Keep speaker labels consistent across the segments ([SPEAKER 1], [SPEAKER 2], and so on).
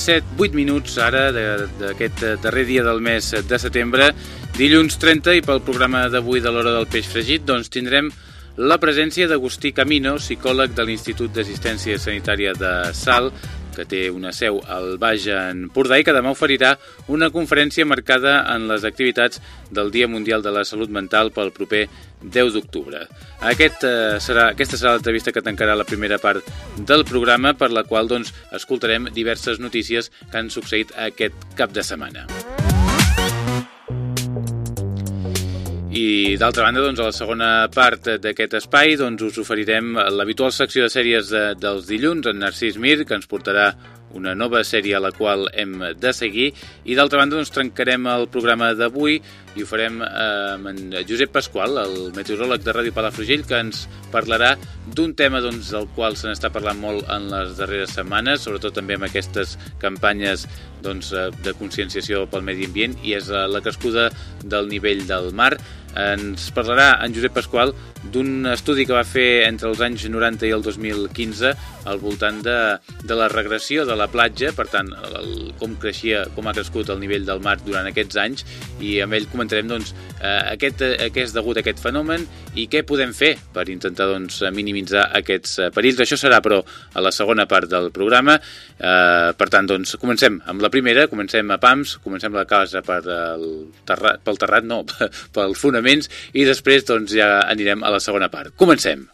[SPEAKER 1] 7-8 minuts ara d'aquest eh, darrer dia del mes de setembre, dilluns 30, i pel programa d'avui de l'Hora del Peix Fregit doncs tindrem la presència d'Agustí Camino, psicòleg de l'Institut d'Assistència Sanitària de Sal, que té una seu al Baix Empordà i que demà oferirà una conferència marcada en les activitats del Dia Mundial de la Salut Mental pel proper 10 d'octubre. Aquest, eh, serà, aquesta serà l'entrevista que tancarà la primera part del programa, per la qual doncs, escoltarem diverses notícies que han succeït aquest cap de setmana. I d'altra banda, doncs, a la segona part d'aquest espai doncs, us oferirem l'habitual secció de sèries de, dels dilluns, en Narcís Mir, que ens portarà una nova sèrie a la qual hem de seguir. I d'altra banda doncs, trencarem el programa d'avui i ho farem eh, amb en Josep Pasqual, el meteoròleg de Ràdio Palafrugell, que ens parlarà d'un tema doncs, del qual se n'està parlant molt en les darreres setmanes, sobretot també amb aquestes campanyes doncs, eh, de conscienciació pel medi ambient, i és eh, la crescuda del nivell del mar. Ens parlarà en Josep Pasqual d'un estudi que va fer entre els anys 90 i el 2015 al voltant de, de la regressió de la platja, per tant, el, com creixia, com ha crescut el nivell del mar durant aquests anys, i amb ell comentarem doncs, eh, aquest, eh, què és degut a aquest fenomen i què podem fer per intentar doncs, minimitzar aquests perills. Això serà, però, a la segona part del programa. Eh, per tant, doncs, comencem amb la primera, comencem a PAMS, comencem la casa per el terrat, pel terrat, no, pels fonaments, i després doncs, ja anirem a la segona part. Comencem.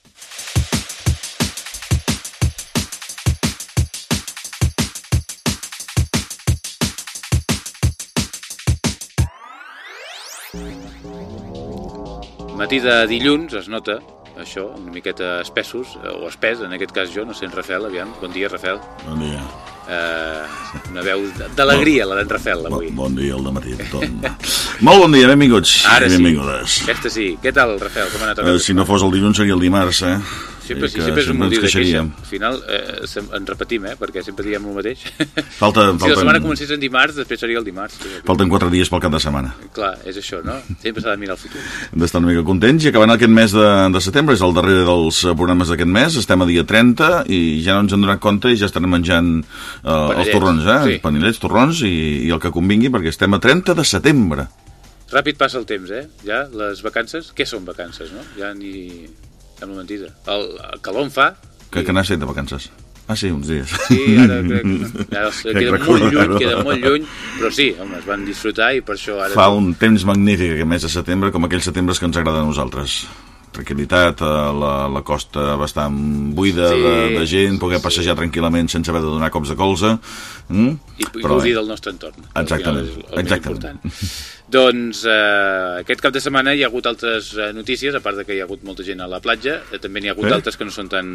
[SPEAKER 1] Matí de dilluns es nota això, una miqueta espessos, o espès, en aquest cas jo, no sé, en Rafel, aviam. Bon dia, Rafel.
[SPEAKER 2] Bon dia.
[SPEAKER 1] Eh, una veu d'alegria, la d'en Rafel,
[SPEAKER 2] Bon,
[SPEAKER 1] avui.
[SPEAKER 2] bon dia al matí a tothom. Molt bon dia, benvinguts
[SPEAKER 1] Ara
[SPEAKER 2] i
[SPEAKER 1] sí.
[SPEAKER 2] benvingudes.
[SPEAKER 1] Aquesta sí. Què tal, Rafel? Com ha anat?
[SPEAKER 2] Eh, si no fos el dilluns seria el dimarts, eh?
[SPEAKER 1] Sempre, sí,
[SPEAKER 2] que
[SPEAKER 1] sempre és un motiu de queixa.
[SPEAKER 2] queixaríem.
[SPEAKER 1] Al final eh, ens repetim, eh? Perquè sempre diem el mateix.
[SPEAKER 2] Falta,
[SPEAKER 1] si la setmana
[SPEAKER 2] falten,
[SPEAKER 1] comencés en dimarts, després seria el dimarts.
[SPEAKER 2] falten quatre dies pel cap de setmana.
[SPEAKER 1] Clar, és això, no? Sempre s'ha de mirar el futur.
[SPEAKER 2] Hem d'estar una mica contents i acabant aquest mes de, de setembre, és el darrer dels eh, programes d'aquest mes, estem a dia 30 i ja no ens hem donat compte i ja estarem menjant eh, els torrons, eh?
[SPEAKER 1] sí.
[SPEAKER 2] Panellets, torrons i, i el que convingui perquè estem a 30 de setembre.
[SPEAKER 1] Ràpid passa el temps, eh? Ja, les vacances... Què són vacances, no? Ja ni... Sembla mentida. El, el calor en fa...
[SPEAKER 2] Que, que anar sent de vacances. Ah, sí, uns dies.
[SPEAKER 1] Sí, ara crec... Ja,
[SPEAKER 2] Crec
[SPEAKER 1] queda molt
[SPEAKER 2] recordar-ho.
[SPEAKER 1] lluny, queda molt lluny, però sí, home, es van disfrutar i per això ara...
[SPEAKER 2] Fa un temps magnífic aquest mes de setembre, com aquells setembres que ens agrada a nosaltres. Tranquilitat, eh, la, la costa bastant buida
[SPEAKER 1] Sí,
[SPEAKER 2] de, de gent, poder
[SPEAKER 1] sí.
[SPEAKER 2] passejar tranquil·lament sense haver de donar cops de colze. Mm?
[SPEAKER 1] i, i
[SPEAKER 2] Però
[SPEAKER 1] gaudir del nostre entorn.
[SPEAKER 2] Exactament,
[SPEAKER 1] el més
[SPEAKER 2] exactament.
[SPEAKER 1] Doncs eh, aquest cap de setmana hi ha hagut altres eh, notícies, a part de que hi ha hagut molta gent a la platja, eh, també n'hi ha hagut
[SPEAKER 2] Eh?
[SPEAKER 1] altres que no són tan,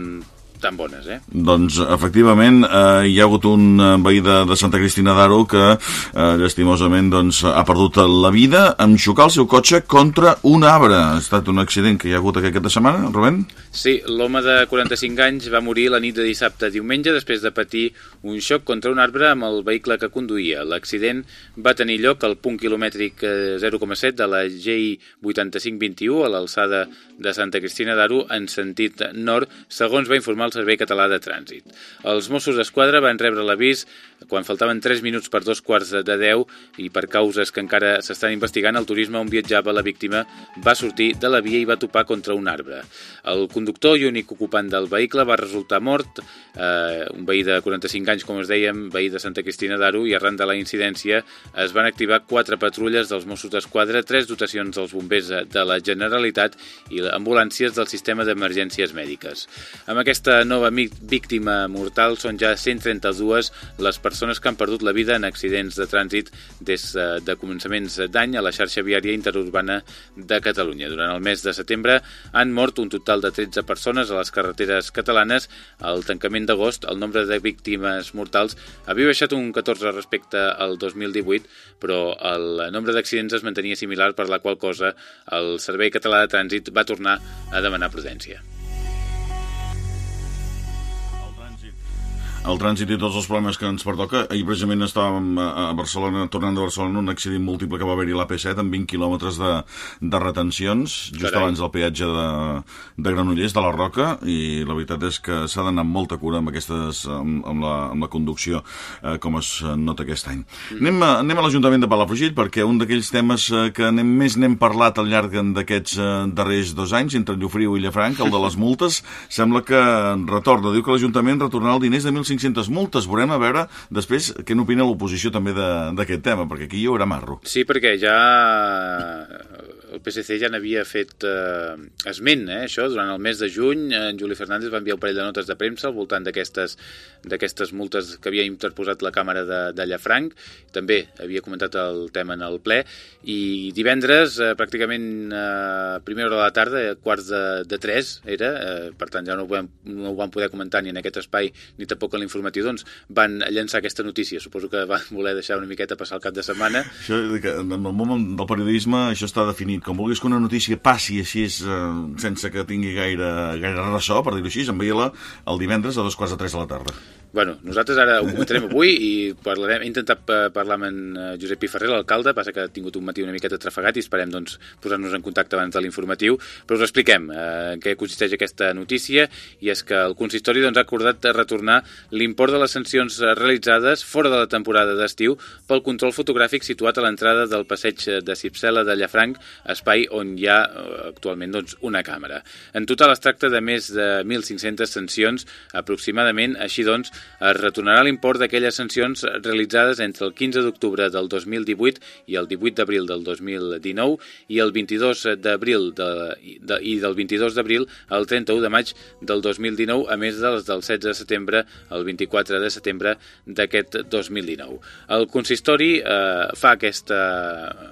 [SPEAKER 1] tan bones, eh?
[SPEAKER 2] Doncs, efectivament, eh, hi ha hagut un eh, veí de, de Santa Cristina d'Aro que, eh, llastimosament, doncs, ha perdut la vida en xocar el seu cotxe contra un arbre. Ha estat un accident que hi ha hagut aquest cap de setmana, Rubén?
[SPEAKER 1] Sí, l'home de 45 anys va morir la nit de dissabte a diumenge després de patir un xoc contra un arbre amb el vehicle que conduïa. L'accident va tenir lloc al punt quilomètric eh, 0,7 de la GI 8521 a l'alçada de Santa Cristina d'Aro en sentit nord, segons va informar el Servei Català de Trànsit. Els Mossos d'Esquadra van rebre l'avís quan faltaven 3 minuts per dos quarts de 10 i per causes que encara s'estan investigant, el turisme on viatjava la víctima va sortir de la via i va topar contra un arbre. El conductor i únic ocupant del vehicle va resultar mort, eh, un veí de 45 anys, com us dèiem, veí de Santa Cristina d'Aro, i arran de la incidència es van activar quatre patrulles dels Mossos d'Esquadra, tres dotacions dels bombers de la Generalitat i ambulàncies del sistema d'emergències mèdiques. Amb aquesta nova víctima mortal són ja 132 les persones que han perdut la vida en accidents de trànsit des eh, de començaments d'any a la xarxa viària interurbana de Catalunya. Durant el mes de setembre han mort un total de 13 persones a les carreteres catalanes. Al tancament d'agost, el nombre de víctimes mortals havia baixat un 14 respecte al 2018, però el nombre d'accidents es mantenia similar, per la qual cosa el Servei Català de Trànsit va tornar a demanar prudència.
[SPEAKER 2] El trànsit i tots els problemes que ens pertoca. Ahir precisament estàvem a Barcelona, tornant de Barcelona, un accident múltiple que va haver-hi a l'AP7 amb 20 quilòmetres de, de retencions, just Carai. abans del peatge de, de Granollers, de la Roca, i la veritat és que s'ha d'anar amb molta cura amb, aquestes, amb, amb, la, amb la conducció, eh, com es nota aquest any. Mm. Anem, a, anem a l'Ajuntament de Palafrugell, perquè un d'aquells temes eh, que anem, més n'hem parlat al llarg d'aquests eh, darrers dos anys, entre Llofriu i Llafranc, el de les multes, sembla que retorna. Diu que l'Ajuntament retornarà el diners de 1.500 500 multes. Veurem a veure després què n'opina l'oposició també d'aquest tema, perquè aquí hi haurà marro.
[SPEAKER 1] Sí, perquè ja el PSC ja n'havia fet eh, esment, eh, això, durant el mes de juny en Juli Fernández va enviar un parell de notes de premsa al voltant d'aquestes multes que havia interposat la Càmera de, de Llafranc, també havia comentat el tema en el ple, i divendres, eh, pràcticament a eh, primera hora de la tarda, quarts de, de tres era, eh, per tant ja no ho, vam, no ho van poder comentar ni en aquest espai ni tampoc en l'informatiu, doncs van llançar aquesta notícia. Suposo que van voler deixar una miqueta passar el cap de setmana.
[SPEAKER 2] Això, en el món del periodisme això està definit com vulguis que una notícia passi així eh, sense que tingui gaire, gaire ressò, per dir-ho així, envia-la el divendres a dos quarts de tres de la tarda.
[SPEAKER 1] Bueno, nosaltres ara ho comentarem avui i parlarem, he intentat eh, parlar amb en eh, Josep Piferrer, l'alcalde, passa que ha tingut un matí una miqueta trafegat i esperem doncs, posar-nos en contacte abans de l'informatiu, però us expliquem eh, en què consisteix aquesta notícia i és que el consistori doncs, ha acordat retornar l'import de les sancions realitzades fora de la temporada d'estiu pel control fotogràfic situat a l'entrada del passeig de Cipsela de Llafranc, espai on hi ha eh, actualment doncs, una càmera. En total es tracta de més de 1.500 sancions aproximadament, així doncs es retornarà l'import d'aquelles sancions realitzades entre el 15 d'octubre del 2018 i el 18 d'abril del 2019 i el 22 d'abril de, de, i del 22 d'abril al 31 de maig del 2019, a més dels del 16 de setembre al 24 de setembre d'aquest 2019. El consistori eh, fa aquesta,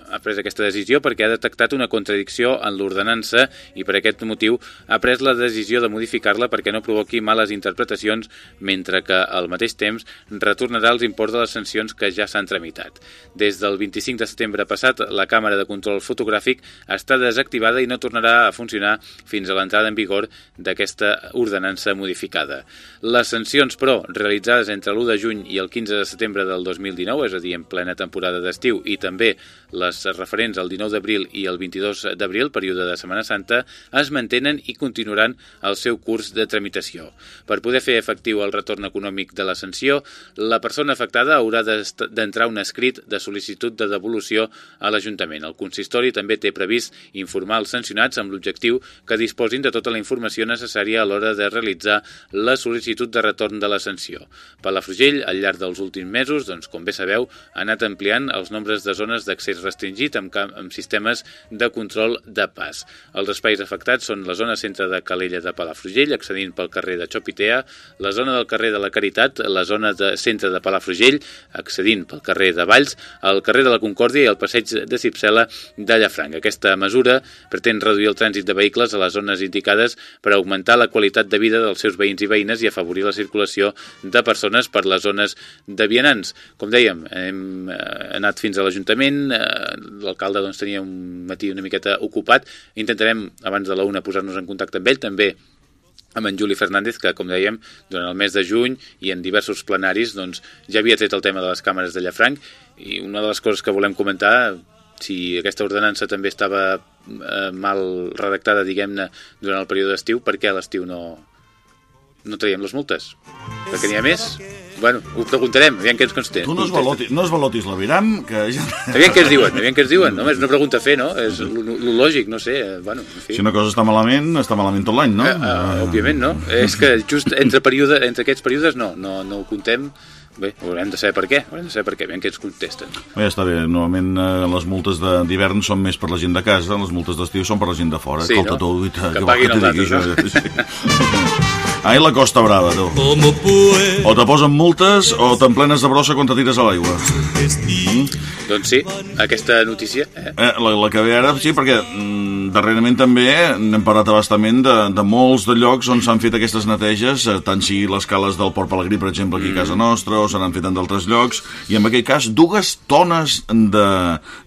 [SPEAKER 1] ha pres aquesta decisió perquè ha detectat una contradicció en l'ordenança i per aquest motiu ha pres la decisió de modificar-la perquè no provoqui males interpretacions mentre que al mateix temps retornarà els imports de les sancions que ja s'han tramitat. Des del 25 de setembre passat, la càmera de control fotogràfic està desactivada i no tornarà a funcionar fins a l'entrada en vigor d'aquesta ordenança modificada. Les sancions, però, realitzades entre l'1 de juny i el 15 de setembre del 2019, és a dir, en plena temporada d'estiu, i també les referents al 19 d'abril i el 22 d'abril, període de Setmana Santa, es mantenen i continuaran el seu curs de tramitació. Per poder fer efectiu el retorn econòmic econòmic de la sanció, la persona afectada haurà d'entrar un escrit de sol·licitud de devolució a l'Ajuntament. El consistori també té previst informar els sancionats amb l'objectiu que disposin de tota la informació necessària a l'hora de realitzar la sol·licitud de retorn de la sanció. Palafrugell, al llarg dels últims mesos, doncs, com bé sabeu, ha anat ampliant els nombres de zones d'accés restringit amb, amb sistemes de control de pas. Els espais afectats són la zona centre de Calella de Palafrugell, accedint pel carrer de Xopitea, la zona del carrer de la Caritat, la zona de centre de Palafrugell, accedint pel carrer de Valls, el carrer de la Concòrdia i el passeig de Cipsela de Llafranc. Aquesta mesura pretén reduir el trànsit de vehicles a les zones indicades per augmentar la qualitat de vida dels seus veïns i veïnes i afavorir la circulació de persones per les zones de vianants. Com dèiem, hem eh, anat fins a l'Ajuntament, eh, l'alcalde doncs, tenia un matí una miqueta ocupat, intentarem abans de la una posar-nos en contacte amb ell, també amb en Juli Fernández, que, com dèiem, durant el mes de juny i en diversos plenaris doncs, ja havia tret el tema de les càmeres de Llafranc i una de les coses que volem comentar si aquesta ordenança també estava eh, mal redactada, diguem-ne, durant el període d'estiu, per què a l'estiu no, no traiem les multes. Perquè n'hi ha més. Bueno, ho preguntarem, aviam què ens consta.
[SPEAKER 2] Tu no es, valoti, no es valotis l'aviram, que ja...
[SPEAKER 1] Aviam què ens diuen, aviam què ens diuen. No, és una pregunta a fer, no? És lo, lògic, no sé. eh, Bueno, en fi.
[SPEAKER 2] Si una cosa està malament, està malament tot l'any, no?
[SPEAKER 1] Eh, eh, òbviament, no? És que just entre, període, entre aquests períodes no, no, no ho contem. Bé, haurem de saber per què, haurem de saber per què, aviam què ens contesten.
[SPEAKER 2] Bé, està bé, normalment eh, les multes de- d'hivern són més per la gent de casa, les multes d'estiu són per la gent de fora.
[SPEAKER 1] Sí,
[SPEAKER 2] Escolta,
[SPEAKER 1] no?
[SPEAKER 2] i te-
[SPEAKER 1] Que
[SPEAKER 2] què
[SPEAKER 1] paguin els altres,
[SPEAKER 2] això? Ai, la Costa Brava, tu. O te posen multes o t'emplenes de brossa quan te tires a l'aigua.
[SPEAKER 1] Doncs sí, aquesta notícia, eh?
[SPEAKER 2] Eh, la, la que ve ara, sí, perquè mm, darrerament també n'hem parlat abastament de, de molts de llocs on s'han fet aquestes neteges, eh, tant sigui les cales del Port Pelegrí, per exemple, aquí a casa nostra, o se n'han fet en d'altres llocs, i en aquell cas dues tones de,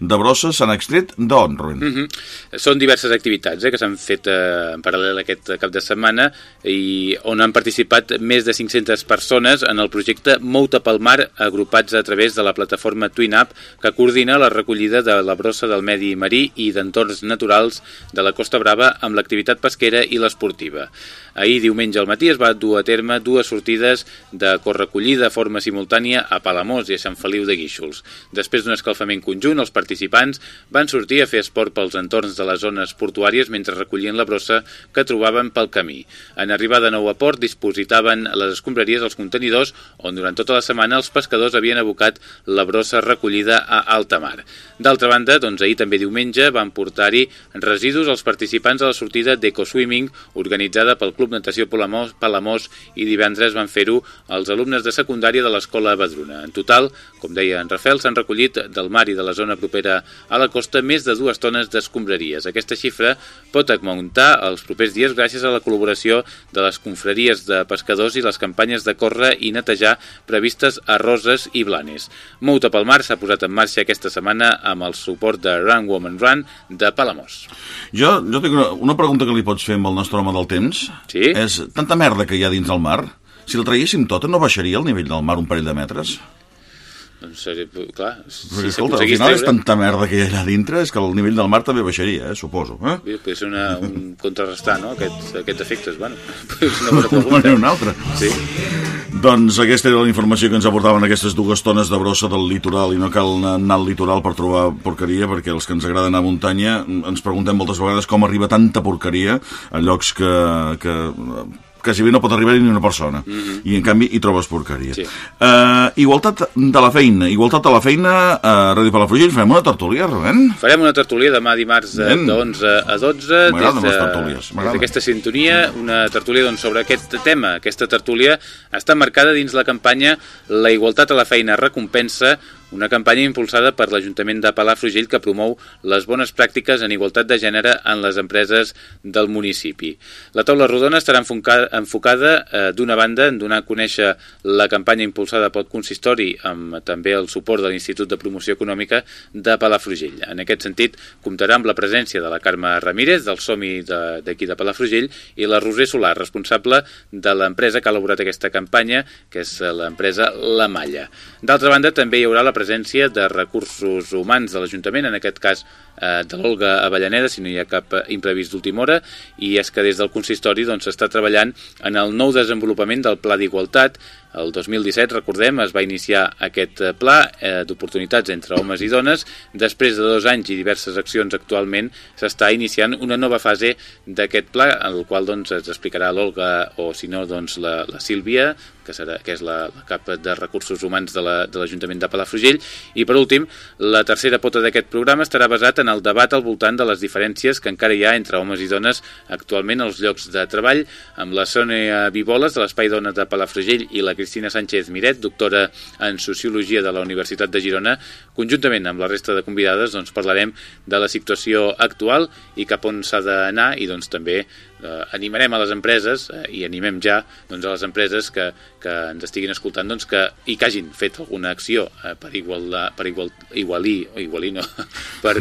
[SPEAKER 2] de brossa s'han extret d'on, Rubén?
[SPEAKER 1] Mm -hmm. Són diverses activitats eh, que s'han fet eh, en paral·lel aquest cap de setmana i on han participat més de 500 persones en el projecte Mouta pel Mar, agrupats a través de la plataforma TwinUp, que coordina la recollida de la brossa del medi marí i d'entorns naturals de la Costa Brava amb l'activitat pesquera i l'esportiva. Ahir, diumenge al matí, es va dur a terme dues sortides de correcollida de forma simultània a Palamós i a Sant Feliu de Guíxols. Després d'un escalfament conjunt, els participants van sortir a fer esport pels entorns de les zones portuàries mentre recollien la brossa que trobaven pel camí. En arribar de nou a port, dispositaven les escombraries als contenidors on durant tota la setmana els pescadors havien abocat la brossa recollida a alta mar. D'altra banda, doncs ahir també diumenge van portar-hi residus als participants a la sortida d'EcoSwimming organitzada pel Club Natació Palamós, Palamós i divendres van fer-ho els alumnes de secundària de l'escola Badruna. En total, com deia en Rafel, s'han recollit del mar i de la zona propera a la costa més de dues tones d'escombraries. Aquesta xifra pot augmentar els propers dies gràcies a la col·laboració de les confraries de pescadors i les campanyes de córrer i netejar previstes a Roses i Blanes. Mouta pel Mar s'ha posat en marxa aquesta setmana amb el suport de Run Woman Run de Palamós.
[SPEAKER 2] Jo, jo tinc una, una pregunta que li pots fer amb el nostre home del temps.
[SPEAKER 1] Sí?
[SPEAKER 2] És tanta merda que hi ha dins del mar, si la traguéssim tota, no baixaria el nivell del mar un parell de metres?
[SPEAKER 1] Doncs, eh, clar, si
[SPEAKER 2] Perquè, escolta, al final és
[SPEAKER 1] treure...
[SPEAKER 2] tanta merda que hi ha allà dintre, és que el nivell del mar també baixaria, eh, suposo. Eh?
[SPEAKER 1] Bé, Pot ser una, un contrarrestar, no?, aquests, aquests efectes. Bueno, és una bona
[SPEAKER 2] Una
[SPEAKER 1] pregunta.
[SPEAKER 2] una altra.
[SPEAKER 1] Sí.
[SPEAKER 2] Doncs aquesta era la informació que ens aportaven aquestes dues tones de brossa del litoral i no cal anar al litoral per trobar porqueria perquè els que ens agrada anar a muntanya ens preguntem moltes vegades com arriba tanta porqueria a llocs que, que quasi bé no pot arribar ni una persona i en canvi hi trobes porqueria
[SPEAKER 1] Sí.
[SPEAKER 2] uh, igualtat de la feina igualtat de la feina a Ràdio Palafrugell fem una tertúlia, Rubén?
[SPEAKER 1] Farem una tertúlia demà dimarts eh,
[SPEAKER 2] Ben.
[SPEAKER 1] de 11 a 12
[SPEAKER 2] M'agraden les tertúlies,
[SPEAKER 1] des d'aquesta sintonia, una tertúlia doncs, sobre aquest tema. Aquesta tertúlia està marcada dins la campanya La igualtat a la feina recompensa, una campanya impulsada per l'Ajuntament de Palafrugell que promou les bones pràctiques en igualtat de gènere en les empreses del municipi. La taula rodona estarà enfocada, eh, d'una banda en donar a conèixer la campanya impulsada pel consistori amb també el suport de l'Institut de Promoció Econòmica de Palafrugell. En aquest sentit, comptarà amb la presència de la Carme Ramírez, del SOMI d'aquí de, de Palafrugell, i la Roser Solar, responsable de l'empresa que ha elaborat aquesta campanya, que és eh, l'empresa La Malla. D'altra banda, també hi haurà la presència de recursos humans de l'Ajuntament, en aquest cas eh, de l'Olga Avellaneda, si no hi ha cap eh, imprevist d'última hora, i és que des del consistori doncs, s'està treballant en el nou desenvolupament del Pla d'Igualtat. El 2017, recordem, es va iniciar aquest eh, pla eh, d'oportunitats entre homes i dones. Després de dos anys i diverses accions actualment, s'està iniciant una nova fase d'aquest pla, en el qual doncs, ens explicarà l'Olga o, si no, doncs, la, la Sílvia, que, serà, que és la, la cap de recursos humans de la- de l'Ajuntament de, Palafrugell. I, per últim, la tercera pota d'aquest programa estarà basat en el debat al voltant de les diferències que encara hi ha entre homes i dones actualment als llocs de treball, amb la Sònia Viboles, de l'Espai Dona de Palafrugell, i la Cristina Sánchez Miret, doctora en Sociologia de la Universitat de Girona. Conjuntament amb la resta de convidades doncs, parlarem de la situació actual i cap on s'ha d'anar i doncs, també eh, animarem a les empreses eh, i animem ja doncs, a les empreses que, que ens estiguin escoltant doncs, que, i que hagin fet alguna acció eh, per, igualar, per igual, igualir, igualir no, per,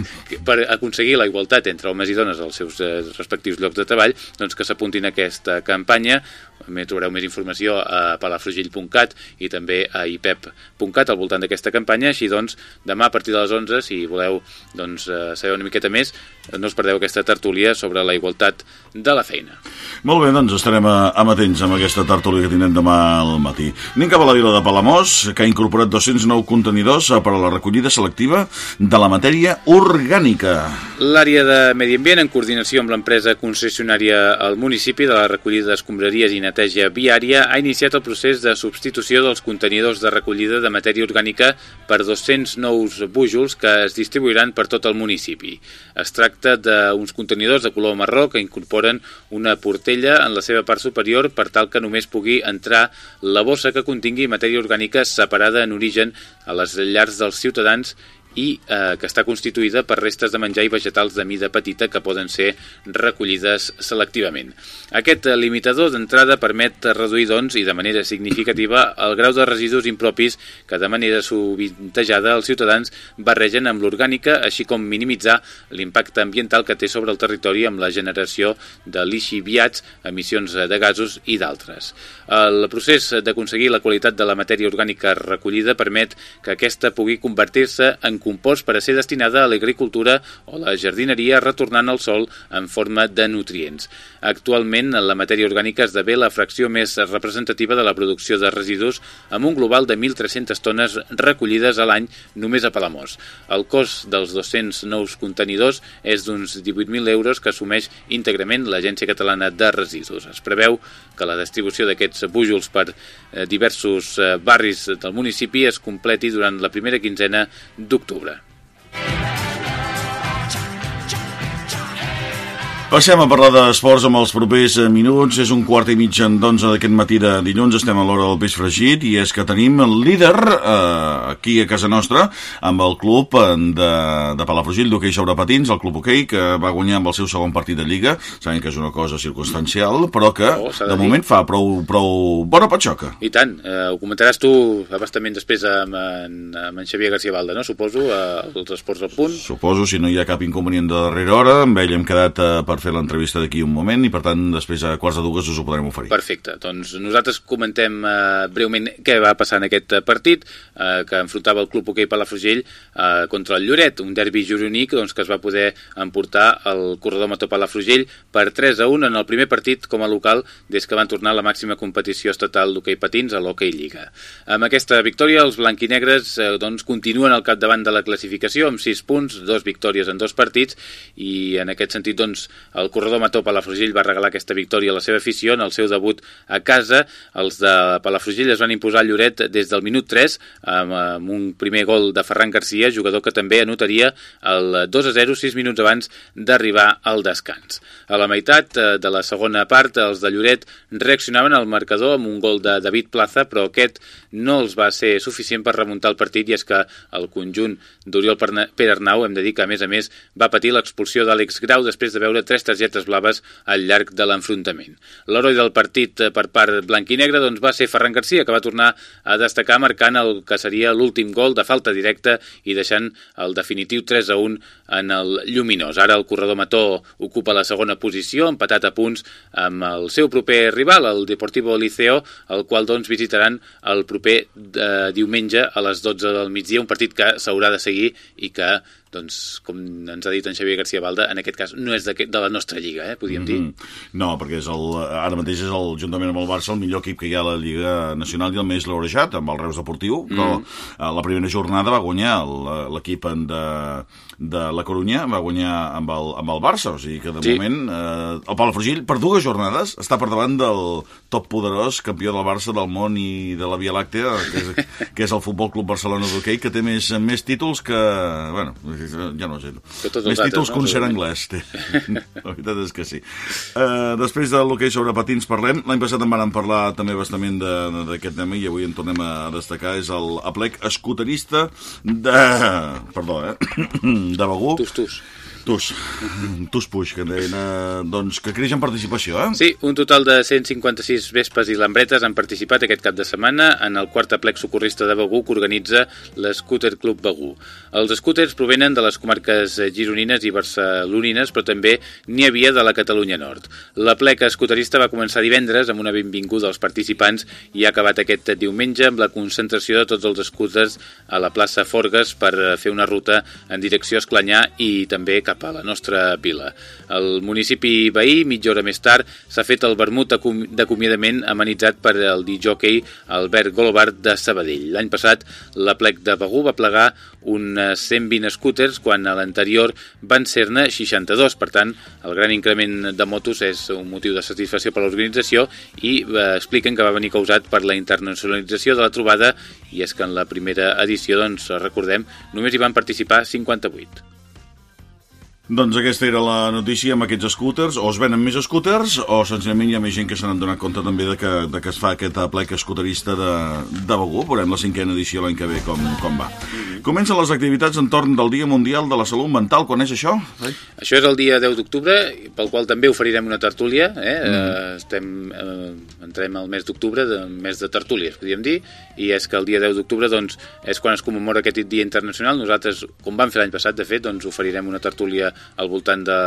[SPEAKER 1] per aconseguir la igualtat entre homes i dones als seus eh, respectius llocs de treball, doncs que s'apuntin a aquesta campanya. També trobareu més informació a palafrugell.cat i també a ipep.cat al voltant d'aquesta campanya. Així doncs, demà a partir de les 11, si voleu doncs, eh, saber una miqueta més, no us perdeu aquesta tertúlia sobre la igualtat de la feina. Feina.
[SPEAKER 2] Molt bé, doncs estarem eh, amatents amb aquesta tertúlia que tindrem demà al matí. Anem cap a la vila de Palamós, que ha incorporat 209 contenidors per a la recollida selectiva de la matèria orgànica.
[SPEAKER 1] L'àrea de Medi Ambient, en coordinació amb l'empresa concessionària al municipi de la recollida d'escombraries i neteja viària, ha iniciat el procés de substitució dels contenidors de recollida de matèria orgànica per 200 nous bújols que es distribuiran per tot el municipi. Es tracta d'uns contenidors de color marró que incorporen una portella en la seva part superior per tal que només pugui entrar la bossa que contingui matèria orgànica separada en origen a les llars dels ciutadans i eh, que està constituïda per restes de menjar i vegetals de mida petita que poden ser recollides selectivament. Aquest limitador d'entrada permet reduir, doncs, i de manera significativa, el grau de residus impropis que de manera sovintejada els ciutadans barregen amb l'orgànica, així com minimitzar l'impacte ambiental que té sobre el territori amb la generació de lixiviats, emissions de gasos i d'altres. El procés d'aconseguir la qualitat de la matèria orgànica recollida permet que aquesta pugui convertir-se en compost per a ser destinada a l'agricultura o la jardineria retornant al sol en forma de nutrients. Actualment, la matèria orgànica esdevé la fracció més representativa de la producció de residus amb un global de 1.300 tones recollides a l'any només a Palamós. El cost dels 200 nous contenidors és d'uns 18.000 euros que assumeix íntegrament l'Agència Catalana de Residus. Es preveu que la distribució d'aquests bújols per eh, diversos eh, barris del municipi es completi durant la primera quinzena d'octubre d'octubre.
[SPEAKER 2] Passem a parlar d'esports amb els propers eh, minuts. És un quart i mig en d'onze d'aquest matí de dilluns. Estem a l'hora del peix fregit i és que tenim el líder eh, aquí a casa nostra amb el club eh, de, de Palafrugell d'hoquei sobre patins, el club hoquei, que va guanyar amb el seu segon partit de Lliga. Saben que és una cosa circumstancial, però que
[SPEAKER 1] Oh, de
[SPEAKER 2] de moment fa prou, prou bona patxoca.
[SPEAKER 1] I tant, eh, ho comentaràs tu abastament després amb en, amb en Xavier García Balda, no? Suposo, eh, els esports al punt.
[SPEAKER 2] Suposo, si no hi ha cap inconvenient de darrera hora, amb ell hem quedat eh, per fer l'entrevista d'aquí un moment i per tant després a quarts de dues us ho podrem oferir.
[SPEAKER 1] Perfecte, doncs nosaltres comentem eh, breument què va passar en aquest eh, partit eh, que enfrontava el Club Hoquei Palafrugell eh, contra el Lloret, un derbi gironíc doncs, que es va poder emportar el corredor Mató Palafrugell per 3 a 1 en el primer partit com a local des que van tornar a la màxima competició estatal d'hoquei patins a l'Hockey Lliga. Amb aquesta victòria els blanquinegres eh, doncs, continuen al capdavant de la classificació amb 6 punts, dos victòries en dos partits i en aquest sentit doncs, el corredor Mató Palafrugell va regalar aquesta victòria a la seva afició en el seu debut a casa. Els de Palafrugell es van imposar Lloret des del minut 3 amb, un primer gol de Ferran Garcia, jugador que també anotaria el 2 a 0 6 minuts abans d'arribar al descans. A la meitat eh, de la segona part, els de Lloret reaccionaven al marcador amb un gol de David Plaza, però aquest no els va ser suficient per remuntar el partit i és que el conjunt d'Oriol Perna- Pere Arnau, hem de dir que a més a més va patir l'expulsió d'Àlex Grau després de veure tres targetes blaves al llarg de l'enfrontament. L'heroi del partit eh, per part blanc i negre doncs, va ser Ferran Garcia, que va tornar a destacar marcant el que seria l'últim gol de falta directa i deixant el definitiu 3 a 1 en el Lluminós. Ara el corredor Mató ocupa la segona posició, empatat a punts amb el seu proper rival, el Deportivo Liceo, el qual doncs, visitaran el proper eh, diumenge a les 12 del migdia, un partit que s'haurà de seguir i que doncs, com ens ha dit en Xavier García Balda, en aquest cas no és de, de la nostra lliga, eh, podríem dir.
[SPEAKER 2] Mm. No, perquè és el, ara mateix és el, juntament amb el Barça el millor equip que hi ha a la Lliga Nacional i el més laurejat, amb el Reus Deportiu, però a la primera jornada va guanyar el- l'equip de, de la Corunya, va guanyar amb el, amb el Barça, o sigui que de
[SPEAKER 1] Sí.
[SPEAKER 2] moment eh, el Palafrugell per dues jornades està per davant del top poderós campió del Barça, del món i de la Via Làctea, que és, que és el Futbol Club Barcelona d'hoquei, que té més, més títols que... Bueno, ja no sé. Més
[SPEAKER 1] altres,
[SPEAKER 2] títols
[SPEAKER 1] no?
[SPEAKER 2] que un ser anglès té. La veritat és que sí. Uh, després de l'hoquei sobre patins parlem. L'any passat en vam parlar també bastament de- d'aquest tema i avui en tornem a destacar. És el aplec escoterista de... Perdó, eh? De Begú.
[SPEAKER 1] Tus, tus.
[SPEAKER 2] Tus. Puix, que deien, doncs, que creix en participació, eh?
[SPEAKER 1] Sí, un total de 156 vespes i lambretes han participat aquest cap de setmana en el quart aplec socorrista de Begú que organitza l'Scooter Club Begú. Els scooters provenen de les comarques gironines i barcelonines, però també n'hi havia de la Catalunya Nord. L'aplec escooterista va començar divendres amb una benvinguda als participants i ha acabat aquest diumenge amb la concentració de tots els scooters a la plaça Forges per eh, fer una ruta en direcció a Esclanyà i també cap cap a la nostra vila. El municipi veí, mitja hora més tard, s'ha fet el vermut d'acomiadament amenitzat per el disjockey Albert Golobart de Sabadell. L'any passat, la plec de Begú va plegar uns 120 scooters quan a l'anterior van ser-ne 62. Per tant, el gran increment de motos és un motiu de satisfacció per a l'organització i eh, expliquen que va venir causat per la internacionalització de la trobada i és que en la primera edició, doncs, recordem, només hi van participar 58.
[SPEAKER 2] Doncs aquesta era la notícia amb aquests scooters. O es venen més scooters o senzillament hi ha més gent que se n'han donat compte també de que, de que es fa aquest plec scooterista de, de Begú. Veurem la cinquena edició l'any que ve com, com va. Comencen les activitats entorn del Dia Mundial de la Salut Mental. Quan és això?
[SPEAKER 1] Sí. Això és el dia 10 d'octubre, pel qual també oferirem una tertúlia. Eh? Mm. Uh, estem, uh, entrem al mes d'octubre, de mes de tertúlies, podríem dir, i és que el dia 10 d'octubre doncs, és quan es commemora aquest dia internacional. Nosaltres, com vam fer l'any passat, de fet, doncs, oferirem una tertúlia al voltant de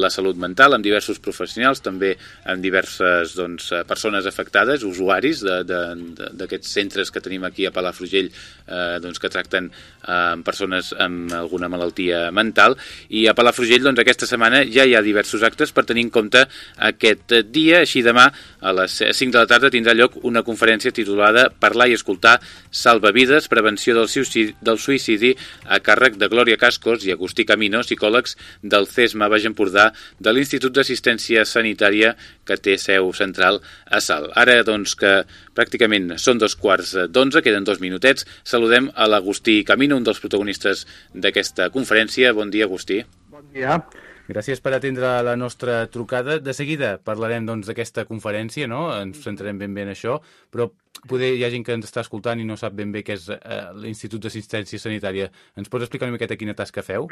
[SPEAKER 1] la salut mental, amb diversos professionals, també amb diverses doncs, persones afectades, usuaris d'aquests centres que tenim aquí a Palafrugell eh, doncs, que tracten eh, persones amb alguna malaltia mental. I a Palafrugell doncs, aquesta setmana ja hi ha diversos actes per tenir en compte aquest dia, així demà a les 5 de la tarda tindrà lloc una conferència titulada Parlar i escoltar salva vides, prevenció del suïcidi, del suïcidi a càrrec de Glòria Cascos i Agustí Camino, psicòlegs del CESMA Baix Empordà de l'Institut d'Assistència Sanitària que té seu central a Sal. Ara, doncs, que pràcticament són dos quarts d'onze, queden dos minutets, saludem a l'Agustí Camino, un dels protagonistes d'aquesta conferència. Bon dia, Agustí.
[SPEAKER 3] Bon dia.
[SPEAKER 4] Gràcies per atendre la nostra trucada. De seguida parlarem doncs, d'aquesta doncs, conferència, no? ens centrarem ben bé en això, però poder hi ha gent que ens està escoltant i no sap ben bé què és eh, l'Institut d'Assistència Sanitària. Ens pots explicar una miqueta quina tasca feu?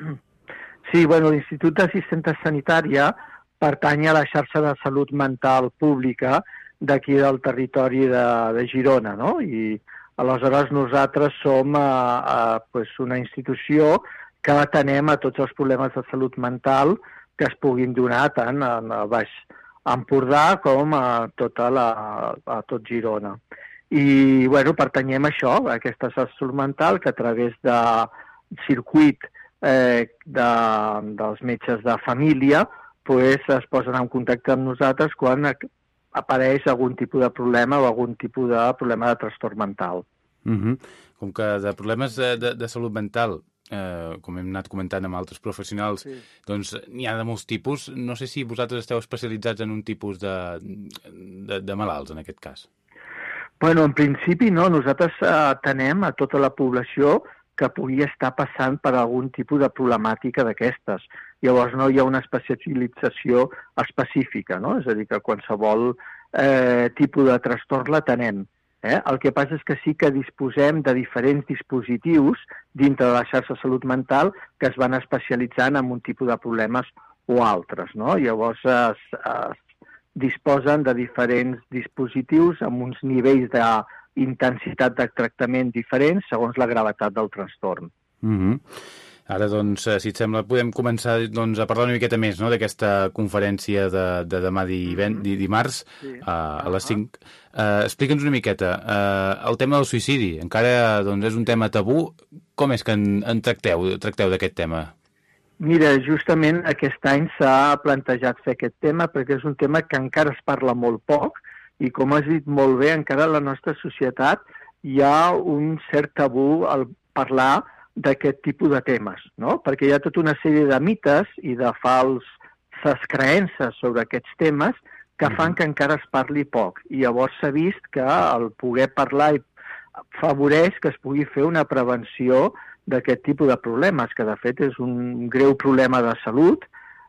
[SPEAKER 3] Sí, bueno, l'Institut d'Assistència Sanitària pertany a la xarxa de salut mental pública d'aquí del territori de, de Girona, no? I aleshores nosaltres som a, a, pues, una institució que atenem a tots els problemes de salut mental que es puguin donar tant a, a Baix Empordà com a, tota la, a tot Girona. I, bueno, pertanyem a això, a aquesta salut mental que a través de circuit eh, de, dels metges de família pues, es posen en contacte amb nosaltres quan apareix algun tipus de problema o algun tipus de problema de trastorn mental.
[SPEAKER 4] Uh -huh. Com que de problemes de, de, de salut mental, eh, com hem anat comentant amb altres professionals, sí. doncs n'hi ha de molts tipus. No sé si vosaltres esteu especialitzats en un tipus de, de, de malalts, en aquest cas.
[SPEAKER 3] Bueno, en principi no. Nosaltres atenem a tota la població que pugui estar passant per algun tipus de problemàtica d'aquestes. Llavors no hi ha una especialització específica, no? És a dir, que qualsevol eh, tipus de trastorn la tenem. Eh? El que passa és que sí que disposem de diferents dispositius dintre de la xarxa salut mental que es van especialitzant en un tipus de problemes o altres. No? Llavors es, es disposen de diferents dispositius amb uns nivells d'intensitat de tractament diferents segons la gravetat del trastorn.
[SPEAKER 4] Mm -hmm. Ara, doncs, eh, si et sembla, podem començar doncs, a parlar una miqueta més no?, d'aquesta conferència de, de demà diven, di, dimarts sí. a, a les 5. Uh, eh, Explica'ns una miqueta. Uh, el tema del suïcidi, encara doncs, és un tema tabú. Com és que en, en tracteu, tracteu d'aquest tema?
[SPEAKER 3] Mira, justament aquest any s'ha plantejat fer aquest tema perquè és un tema que encara es parla molt poc i, com has dit molt bé, encara a la nostra societat hi ha un cert tabú al parlar d'aquest tipus de temes, no? perquè hi ha tota una sèrie de mites i de falses creences sobre aquests temes que fan que encara es parli poc. I llavors s'ha vist que el poder parlar favoreix que es pugui fer una prevenció d'aquest tipus de problemes, que de fet és un greu problema de salut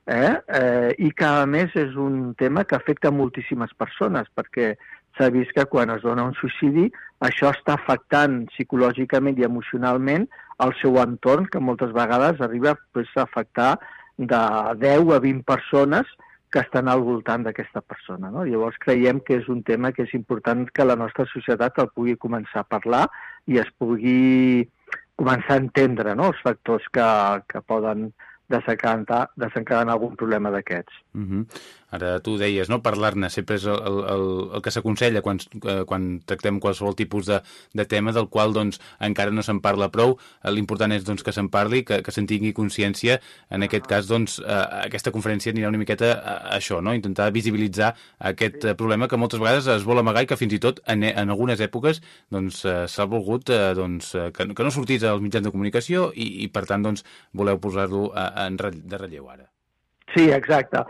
[SPEAKER 3] eh? Eh, i que a més és un tema que afecta moltíssimes persones, perquè s'ha vist que quan es dona un suïcidi això està afectant psicològicament i emocionalment el seu entorn, que moltes vegades arriba pues, a afectar de 10 a 20 persones que estan al voltant d'aquesta persona. No? Llavors creiem que és un tema que és important que la nostra societat el pugui començar a parlar i es pugui començar a entendre no? els factors que, que poden desencadenar, desencadenar algun problema d'aquests.
[SPEAKER 1] Uh -huh. Ara tu deies, no? parlar-ne sempre és el, el, el que s'aconsella quan, eh, quan tractem qualsevol tipus de, de tema del qual doncs, encara no se'n parla prou. L'important és doncs, que se'n parli, que, que se'n tingui consciència. En aquest cas, doncs, eh, aquesta conferència anirà una miqueta a, a això, no? intentar visibilitzar aquest sí. problema que moltes vegades es vol amagar i que fins i tot en, en algunes èpoques doncs, eh, s'ha volgut eh, doncs, que, que no sortís als mitjans de comunicació i, i per tant doncs, voleu posar-lo en, de relleu ara.
[SPEAKER 3] Sí, exacte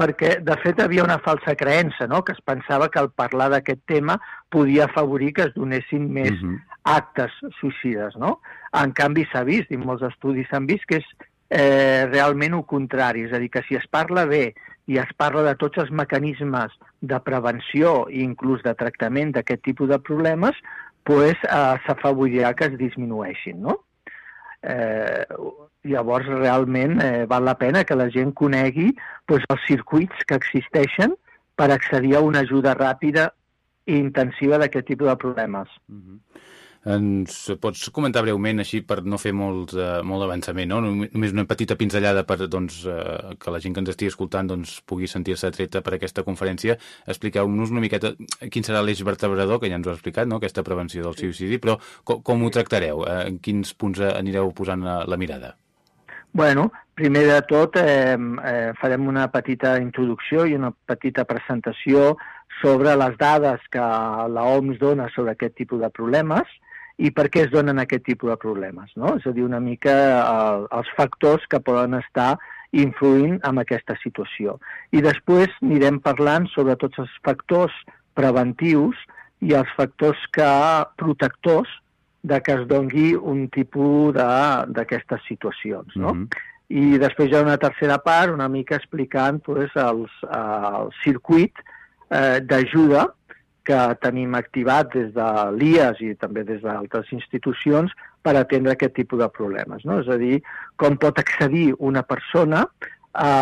[SPEAKER 3] perquè de fet havia una falsa creença, no? que es pensava que al parlar d'aquest tema podia afavorir que es donessin més uh mhm. -huh. actes suïcides. No? En canvi s'ha vist, i molts estudis s'han vist, que és eh, realment el contrari, és a dir, que si es parla bé i es parla de tots els mecanismes de prevenció i inclús de tractament d'aquest tipus de problemes, pues, eh, s'afavorirà que es disminueixin. No? Eh, Llavors, realment, eh, val la pena que la gent conegui doncs, els circuits que existeixen per accedir a una ajuda ràpida i intensiva d'aquest tipus de problemes. Uh
[SPEAKER 1] -huh. Ens pots comentar breument, així per no fer molt, uh, molt avançament, no? només una petita pinzellada per doncs, uh, que la gent que ens estigui escoltant doncs, pugui sentir-se atreta per aquesta conferència. Expliqueu-nos una miqueta quin serà l'eix vertebrador, que ja ens ho ha explicat, no? aquesta prevenció del suïcidi, però com, com ho tractareu? Uh, en quins punts anireu posant la mirada?
[SPEAKER 3] Bueno, primer de tot eh, eh, farem una petita introducció i una petita presentació sobre les dades que la OMS dona sobre aquest tipus de problemes i per què es donen aquest tipus de problemes. No? És a dir, una mica eh, els factors que poden estar influint en aquesta situació. I després anirem parlant sobre tots els factors preventius i els factors que protectors de que es dongui un tipus d'aquestes situacions. No? Mm -hmm. I després hi ha una tercera part, una mica explicant pues, els, el circuit eh, d'ajuda que tenim activat des de l'IAS i també des d'altres institucions per atendre aquest tipus de problemes. No? És a dir, com pot accedir una persona a,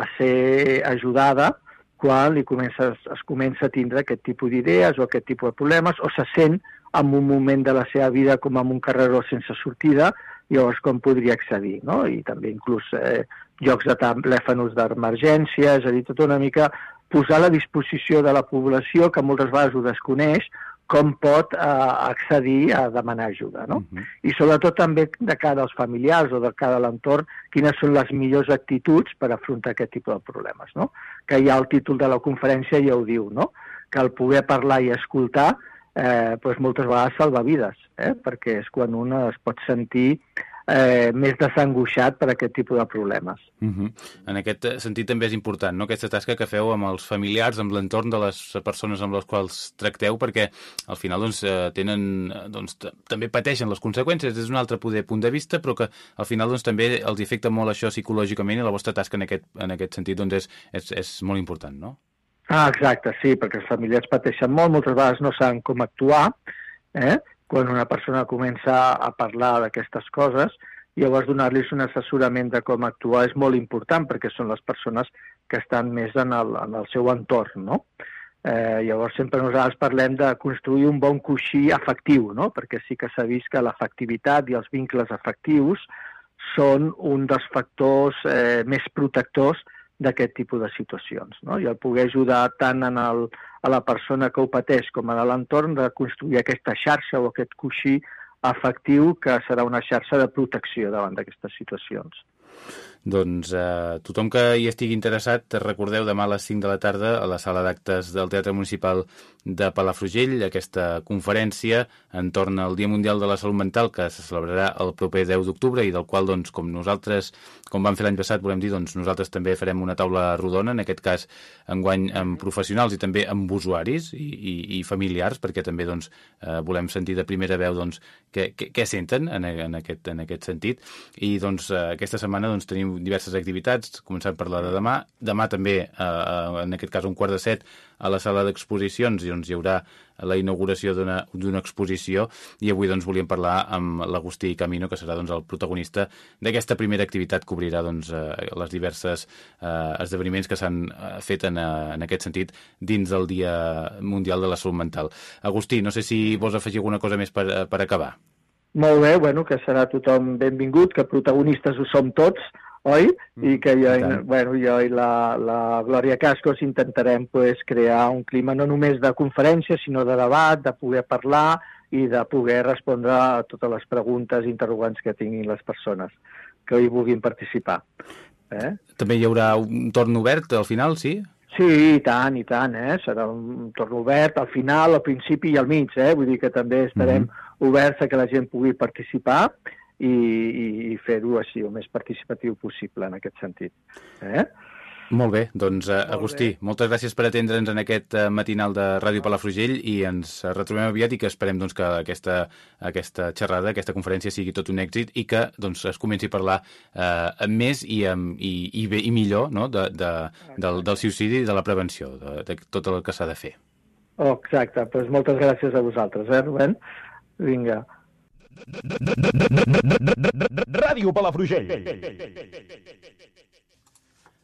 [SPEAKER 3] a ser ajudada quan li comença, es comença a tindre aquest tipus d'idees o aquest tipus de problemes o se sent en un moment de la seva vida com en un carreró sense sortida, llavors com podria accedir, no? I també inclús eh, llocs de telèfons d'emergència, és a dir, tota una mica posar a la disposició de la població, que moltes vegades ho desconeix, com pot eh, accedir a demanar ajuda. No? Uh -huh. I sobretot també de cara als familiars o de cara a l'entorn, quines són les millors actituds per afrontar aquest tipus de problemes. No? Que ja el títol de la conferència ja ho diu, no? que el poder parlar i escoltar eh, doncs moltes vegades salva vides, eh? perquè és quan un es pot sentir eh, més desangoixat per aquest tipus de problemes.
[SPEAKER 1] Uh -huh. En aquest sentit també és important no? aquesta tasca que feu amb els familiars, amb l'entorn de les persones amb les quals tracteu, perquè al final doncs, eh, tenen, doncs, també pateixen les conseqüències des d'un altre poder punt de vista, però que al final doncs, també els afecta molt això psicològicament i la vostra tasca en aquest, en aquest sentit doncs, és, és, és molt important, no?
[SPEAKER 3] Ah, exacte, sí, perquè les famílies pateixen molt, moltes vegades no saben com actuar, eh? quan una persona comença a parlar d'aquestes coses, llavors donar-los un assessorament de com actuar és molt important perquè són les persones que estan més en el, en el seu entorn, no? Eh, llavors sempre nosaltres parlem de construir un bon coixí afectiu, no? perquè sí que s'ha vist que l'afectivitat i els vincles afectius són un dels factors eh, més protectors d'aquest tipus de situacions. No? I el poder ajudar tant en el, a la persona que ho pateix com a l'entorn de construir aquesta xarxa o aquest coixí efectiu que serà una xarxa de protecció davant d'aquestes situacions.
[SPEAKER 1] Doncs eh, tothom que hi estigui interessat, recordeu demà a les 5 de la tarda a la sala d'actes del Teatre Municipal de Palafrugell, aquesta conferència entorn al Dia Mundial de la Salut Mental que se celebrarà el proper 10 d'octubre i del qual, doncs, com nosaltres, com vam fer l'any passat, volem dir, doncs nosaltres també farem una taula rodona, en aquest cas enguany amb professionals i també amb usuaris i, i, i familiars, perquè també doncs, eh, volem sentir de primera veu doncs, què, què, què senten en, en, aquest, en aquest sentit. I doncs, eh, aquesta setmana doncs, tenim diverses activitats, començant per la de demà. Demà també, eh, en aquest cas un quart de set, a la sala d'exposicions, doncs hi haurà la inauguració d'una exposició i avui doncs volíem parlar amb l'Agustí Camino, que serà doncs, el protagonista d'aquesta primera activitat que obrirà doncs, eh, les diverses eh, esdeveniments que s'han eh, fet en, eh, en aquest sentit dins del Dia Mundial de la Salut Mental. Agustí, no sé si vols afegir alguna cosa més per, per acabar.
[SPEAKER 3] Molt bé, bueno, que serà tothom benvingut, que protagonistes ho som tots, oi? Mm, I que jo,
[SPEAKER 1] I
[SPEAKER 3] bueno, jo i la, la Glòria Cascos intentarem pues, crear un clima no només de conferència, sinó de debat, de poder parlar i de poder respondre a totes les preguntes i interrogants que tinguin les persones que hi vulguin participar.
[SPEAKER 1] Eh? També hi haurà un torn obert al final, sí?
[SPEAKER 3] Sí, i tant, i tant, eh? Serà un torn obert al final, al principi i al mig, eh? Vull dir que també estarem mm -hmm. oberts a que la gent pugui participar i, i, i fer-ho així el més participatiu possible en aquest sentit. Eh?
[SPEAKER 1] Molt bé, doncs uh, Molt Agustí, bé. moltes gràcies per atendre'ns en aquest uh, matinal de Ràdio Palafrugell i ens retrobem aviat i que esperem doncs, que aquesta, aquesta xerrada, aquesta conferència sigui tot un èxit i que doncs, es comenci a parlar uh, més i, um, i, i, bé, i millor no? de, de, del, del suïcidi i de la prevenció, de, de tot el que s'ha de fer.
[SPEAKER 3] Oh, exacte, doncs moltes gràcies a vosaltres, eh, Rubén? Vinga.
[SPEAKER 1] Ràdio Palafrugell.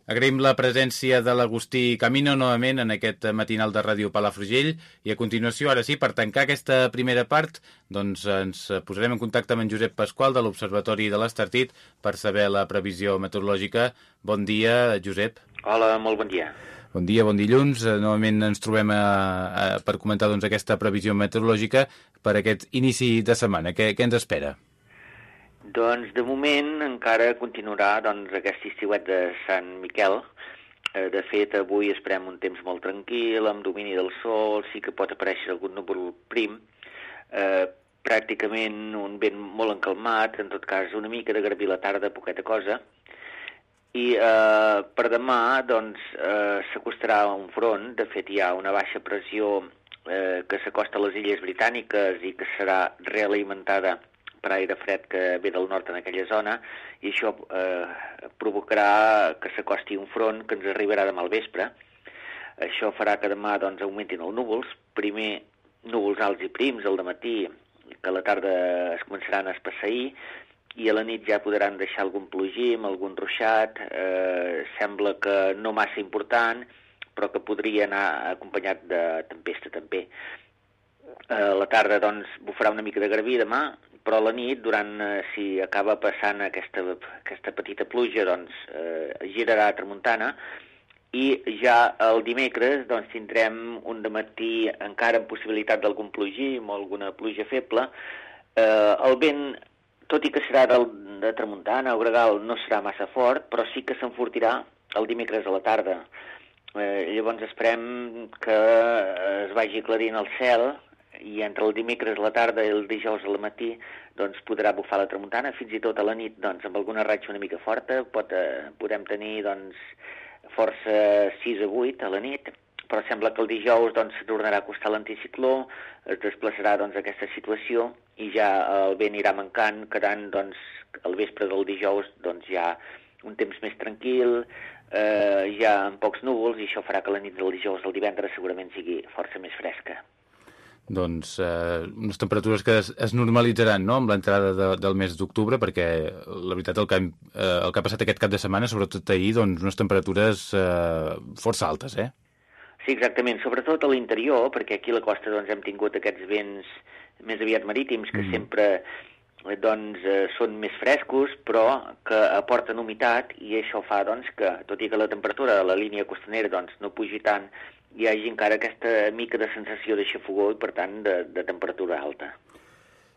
[SPEAKER 1] Agraïm la presència de l'Agustí Camino novament en aquest matinal de Ràdio Palafrugell i a continuació, ara sí, per tancar aquesta primera part, doncs ens posarem en contacte amb en Josep Pasqual de l'Observatori de l'Estartit per saber la previsió meteorològica. Bon dia, Josep.
[SPEAKER 5] Hola, molt bon dia.
[SPEAKER 1] Bon dia, bon dilluns. Eh, novament ens trobem a, a, per comentar doncs, aquesta previsió meteorològica per aquest inici de setmana. Què, què ens espera?
[SPEAKER 5] Doncs de moment encara continuarà doncs, aquest estiuet de Sant Miquel. Eh, de fet, avui esperem un temps molt tranquil, amb domini del sol, sí que pot aparèixer algun núvol prim, eh, pràcticament un vent molt encalmat, en tot cas una mica de garbí la tarda, poqueta cosa, i eh, per demà doncs, eh, s'acostarà un front, de fet hi ha una baixa pressió eh, que s'acosta a les illes britàniques i que serà realimentada per aire fred que ve del nord en aquella zona. I això eh, provocarà que s'acosti un front que ens arribarà demà al vespre. Això farà que demà doncs, augmentin els núvols, primer núvols alts i prims al matí, que a la tarda es començaran a espasseir, i a la nit ja podran deixar algun plogim, algun ruixat, eh, sembla que no massa important, però que podria anar acompanyat de tempesta també. A la tarda, doncs, bufarà una mica de garbí demà, però a la nit, durant, eh, si acaba passant aquesta, aquesta petita pluja, doncs eh, girarà a tramuntana, i ja el dimecres doncs, tindrem un de matí encara amb possibilitat d'algun plogim o alguna pluja feble. Eh, el vent, tot i que serà del, de tramuntana o gregal, no serà massa fort, però sí que s'enfortirà el dimecres a la tarda. Eh, llavors esperem que es vagi aclarint el cel i entre el dimecres a la tarda i el dijous al matí doncs podrà bufar la tramuntana, fins i tot a la nit doncs, amb alguna ratxa una mica forta pot, eh, podem tenir doncs, força 6 a 8 a la nit, però sembla que el dijous doncs, tornarà a costar l'anticicló, es desplaçarà doncs, aquesta situació i ja el vent irà mancant, quedant doncs, al vespre del dijous doncs, ja un temps més tranquil, eh, ja amb pocs núvols, i això farà que la nit del dijous al divendres segurament sigui força més fresca
[SPEAKER 1] doncs, eh, unes temperatures que es, es normalitzaran no? amb l'entrada de, del mes d'octubre, perquè la veritat el que, eh, el que ha passat aquest cap de setmana, sobretot ahir, doncs unes temperatures eh, força altes, eh?
[SPEAKER 5] Sí, exactament, sobretot a l'interior, perquè aquí a la costa doncs, hem tingut aquests vents més aviat marítims que mm. sempre eh, doncs, eh, són més frescos, però que aporten humitat i això fa doncs, que, tot i que la temperatura de la línia costanera doncs, no pugi tant hi hagi encara aquesta mica de sensació de xafogó i, per tant, de, de temperatura alta.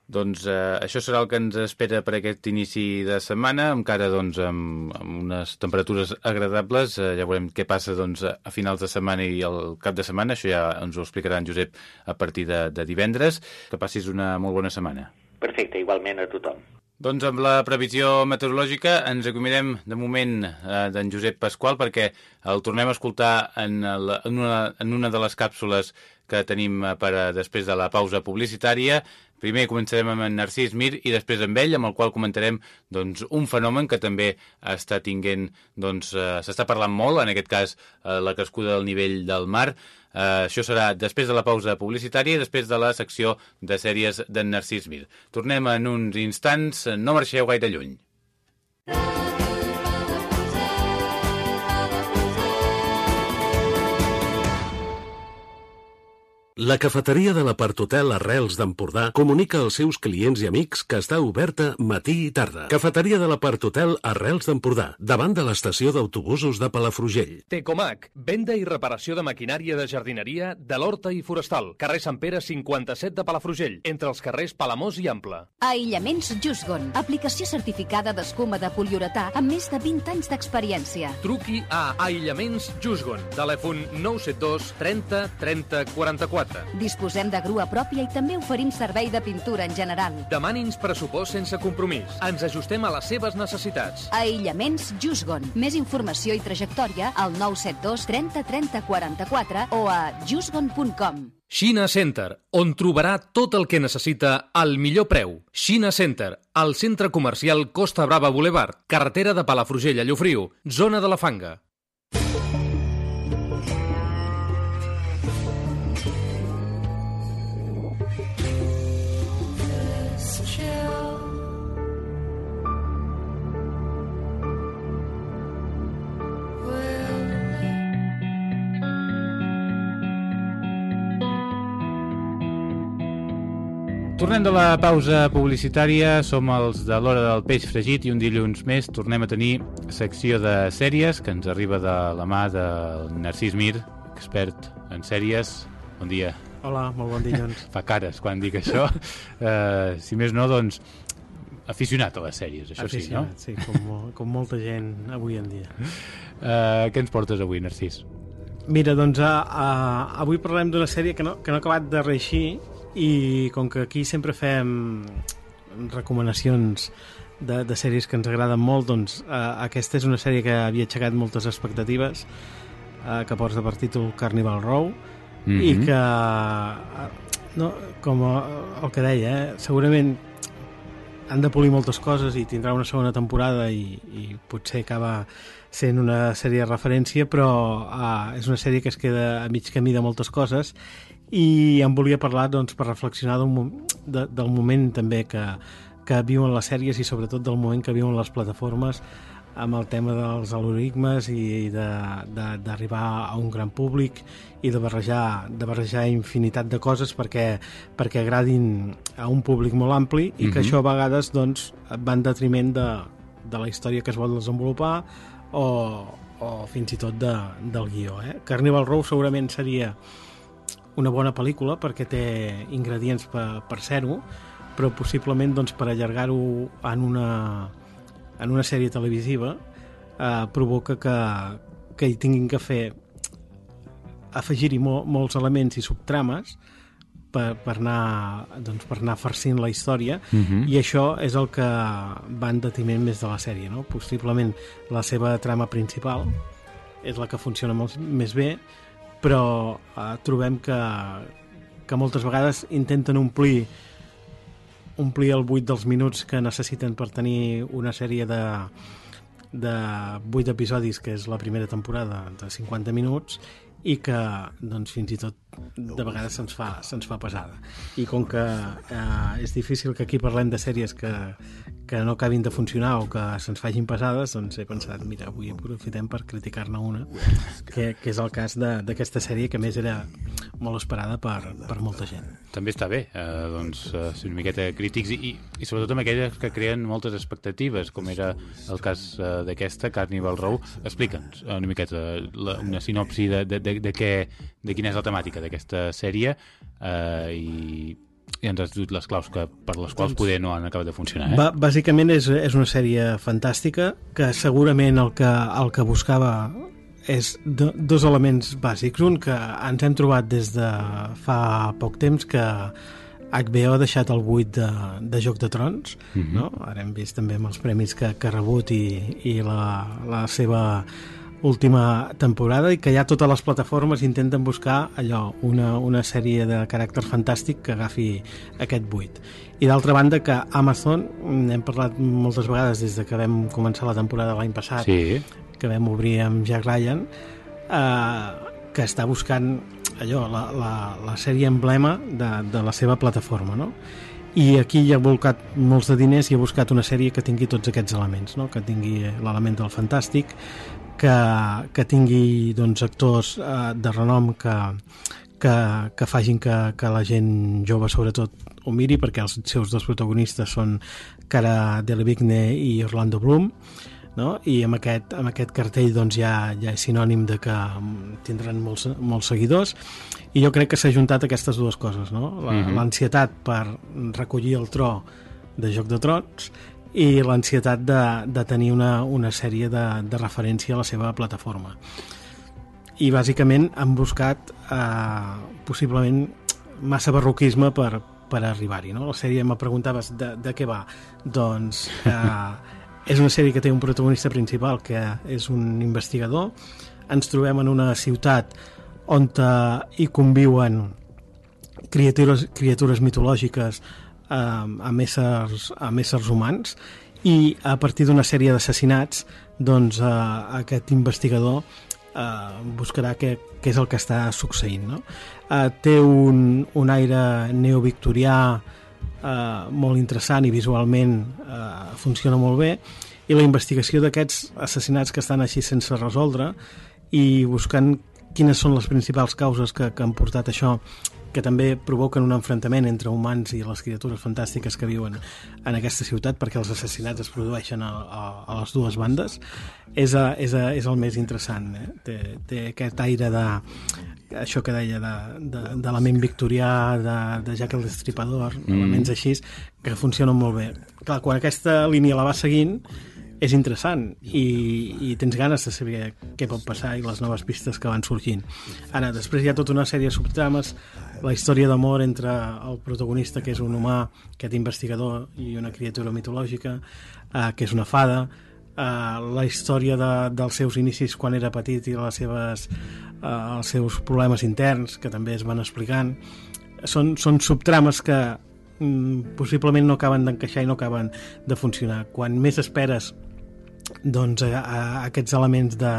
[SPEAKER 1] Doncs eh, això serà el que ens espera per aquest inici de setmana, encara doncs, amb, amb unes temperatures agradables. Eh, ja veurem què passa doncs, a finals de setmana i al cap de setmana. Això ja ens ho explicarà en Josep a partir de, de divendres. Que passis una molt bona setmana.
[SPEAKER 5] Perfecte, igualment a tothom.
[SPEAKER 1] Doncs amb la previsió meteorològica ens acomiadem de moment eh, d'en Josep Pasqual perquè el tornem a escoltar en, el, en, una, en una de les càpsules que tenim eh, per a, després de la pausa publicitària. Primer començarem amb en Narcís Mir i després amb ell, amb el qual comentarem doncs, un fenomen que també està tinguent, doncs, eh, s'està parlant molt, en aquest cas eh, la crescuda del nivell del mar, Eh, això serà després de la pausa publicitària i després de la secció de sèries d'en Narcís Mir. Tornem en uns instants, no marxeu gaire lluny.
[SPEAKER 6] La cafeteria de l'Apart Hotel Arrels d'Empordà comunica als seus clients i amics que està oberta matí i tarda. Cafeteria de l'Apart Hotel Arrels d'Empordà, davant de l'estació d'autobusos de Palafrugell.
[SPEAKER 7] Tecomac, venda i reparació de maquinària de jardineria de l'Horta i Forestal. Carrer Sant Pere 57 de Palafrugell, entre els carrers Palamós i Ample.
[SPEAKER 8] Aïllaments Jusgon, aplicació certificada d'escuma de poliuretà amb més de 20 anys d'experiència.
[SPEAKER 7] Truqui a Aïllaments Jusgon, telèfon 972 30 30 44.
[SPEAKER 8] Disposem de grua pròpia i també oferim servei de pintura en general.
[SPEAKER 7] Demani'ns pressupost sense compromís. Ens ajustem a les seves necessitats.
[SPEAKER 8] Aïllaments Jusgon. Més informació i trajectòria al 972 30 30 44 o a jusgon.com.
[SPEAKER 7] Xina Center, on trobarà tot el que necessita al millor preu. Xina Center, al centre comercial Costa Brava Boulevard, carretera de Palafrugell a Llofriu, zona de la Fanga.
[SPEAKER 4] Tornem de la pausa publicitària, som els de l'hora del peix fregit i un dilluns més tornem a tenir secció de sèries que ens arriba de la mà del Narcís Mir, expert en sèries. Bon dia.
[SPEAKER 9] Hola, molt bon dilluns.
[SPEAKER 4] Fa cares quan dic això. Uh, si més no, doncs, aficionat a les sèries, això
[SPEAKER 9] aficionat,
[SPEAKER 4] sí,
[SPEAKER 9] no? sí, com, com molta gent avui en dia.
[SPEAKER 4] Uh, què ens portes avui, Narcís?
[SPEAKER 9] Mira, doncs uh, uh, avui parlem d'una sèrie que no, que no ha acabat de reixir i com que aquí sempre fem recomanacions de, de sèries que ens agraden molt doncs eh, aquesta és una sèrie que havia aixecat moltes expectatives eh, que porta per títol Carnival Row mm -hmm. i
[SPEAKER 4] Mhm.
[SPEAKER 9] que eh, no, com el que deia eh, segurament han de polir moltes coses i tindrà una segona temporada i, i potser acaba sent una sèrie de referència però uh, és una sèrie que es queda a mig camí de moltes coses i em volia parlar doncs, per reflexionar del, de, del moment també que, que viuen les sèries i sobretot del moment que viuen les plataformes amb el tema dels algoritmes i d'arribar a un gran públic i de barrejar, de barrejar infinitat de coses perquè, perquè agradin a un públic molt ampli i mm -hmm. que això a vegades doncs, va en detriment de, de la història que es vol desenvolupar o, o fins i tot de, del guió. Eh? Carnival Row segurament seria una bona pel·lícula perquè té ingredients per, per ser-ho però possiblement doncs, per allargar-ho en una, en una sèrie televisiva eh, provoca que, que hi tinguin que fer afegir-hi mo molts elements i subtrames per, per, anar, doncs, per anar farcint la història
[SPEAKER 4] Uh -huh.
[SPEAKER 9] i això és el que va en detriment més de la sèrie no? possiblement la seva trama principal és la que funciona molt més bé però eh, trobem que, que moltes vegades intenten omplir omplir el buit dels minuts que necessiten per tenir una sèrie de de 8 episodis que és la primera temporada de 50 minuts i que doncs, fins i tot de vegades se'ns fa, se fa pesada i com que eh, és difícil que aquí parlem de sèries que, que no acabin de funcionar o que se'ns facin pesades doncs he pensat, mira, avui aprofitem per criticar-ne una que, que és el cas d'aquesta sèrie que més era molt esperada per, per molta gent
[SPEAKER 4] També està bé, eh, doncs, eh, ser una miqueta crítics i, i, sobretot amb aquelles que creen moltes expectatives, com era el cas eh, d'aquesta, Carnival Row. Explica'ns una miqueta la, una sinopsi de, de, de, de, què, de quina és la temàtica d'aquesta sèrie eh, i, i ens has dit les claus que, per les quals
[SPEAKER 9] Doncs-
[SPEAKER 4] poder no han acabat de funcionar. Eh?
[SPEAKER 9] Bàsicament és, és una sèrie fantàstica que segurament el que, el que buscava és do, dos elements bàsics. Un, que ens hem trobat des de fa poc temps que HBO ha deixat el buit de, de Joc de Trons, mm -hmm. no? ara hem vist també amb els premis que, que ha rebut i, i la, la seva última temporada i que ja totes les plataformes intenten buscar allò, una, una sèrie de caràcter fantàstic que agafi aquest buit. I d'altra banda que Amazon, n'hem parlat moltes vegades des de que vam començar la temporada l'any passat,
[SPEAKER 4] Sí.
[SPEAKER 9] que vam obrir amb Jack Ryan, eh, que està buscant allò, la, la, la sèrie emblema de, de la seva plataforma, no? i aquí hi ha volcat molts de diners i ha buscat una sèrie que tingui tots aquests elements, no? que tingui l'element del fantàstic, que, que tingui doncs, actors eh, de renom que, que, que facin que, que la gent jove sobretot ho miri perquè els seus dos protagonistes són Cara Delevingne i Orlando Bloom no? i amb aquest, amb aquest cartell doncs, ja, ja és sinònim de que tindran molts, molts seguidors i jo crec que s'ha juntat aquestes dues coses no? l'ansietat mm -hmm. per recollir el tro de Joc de Trons i l'ansietat de, de tenir una, una sèrie de, de referència a la seva plataforma. I bàsicament han buscat eh, possiblement massa barroquisme per, per arribar-hi no? la sèrie me preguntaves de, de què va. Doncs eh, és una sèrie que té un protagonista principal que és un investigador. Ens trobem en una ciutat on hi conviuen criatures, criatures mitològiques eh, amb, éssers, amb éssers humans i a partir d'una sèrie d'assassinats doncs eh, aquest investigador eh, buscarà què, què és el que està succeint no? eh, té un, un aire neovictorià eh, molt interessant i visualment eh, funciona molt bé i la investigació d'aquests assassinats que estan així sense resoldre i buscant quines són les principals causes que, que han portat això que també provoquen un enfrontament entre humans i les criatures fantàstiques que viuen en aquesta ciutat perquè els assassinats es produeixen a, a, a les dues bandes és, a, és, a, és el més interessant eh? té, té aquest aire de això que deia d'element de, de victorià de, de Jack el Destripador mm. elements així que funcionen molt bé clar, quan aquesta línia la va seguint és interessant i, i tens ganes de saber què pot passar i les noves pistes que van sorgint. Ara, després hi ha tota una sèrie de subtrames, la història d'amor entre el protagonista, que és un humà, aquest investigador, i una criatura mitològica, eh, que és una fada, eh, la història de, dels seus inicis quan era petit i les seves, eh, els seus problemes interns, que també es van explicant. Són, són subtrames que mm, possiblement no acaben d'encaixar i no acaben de funcionar. Quan més esperes doncs, a aquests elements de,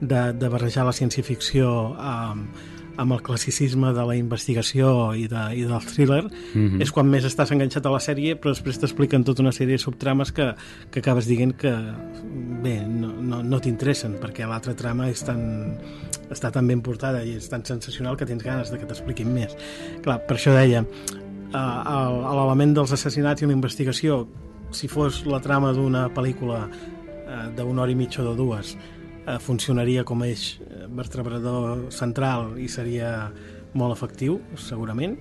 [SPEAKER 9] de, de barrejar la ciència-ficció amb, amb el classicisme de la investigació i, de, i del thriller mm -hmm. és quan més estàs enganxat a la sèrie però després t'expliquen tota una sèrie de subtrames que, que acabes dient que bé, no, no, no t'interessen perquè l'altra trama és tan, està tan ben portada i és tan sensacional que tens ganes de que t'expliquin més clar, per això deia uh, l'element dels assassinats i la investigació si fos la trama d'una pel·lícula Eh, d'una hora i mitja o de dues eh, funcionaria com a eix eh, vertebrador central i seria molt efectiu, segurament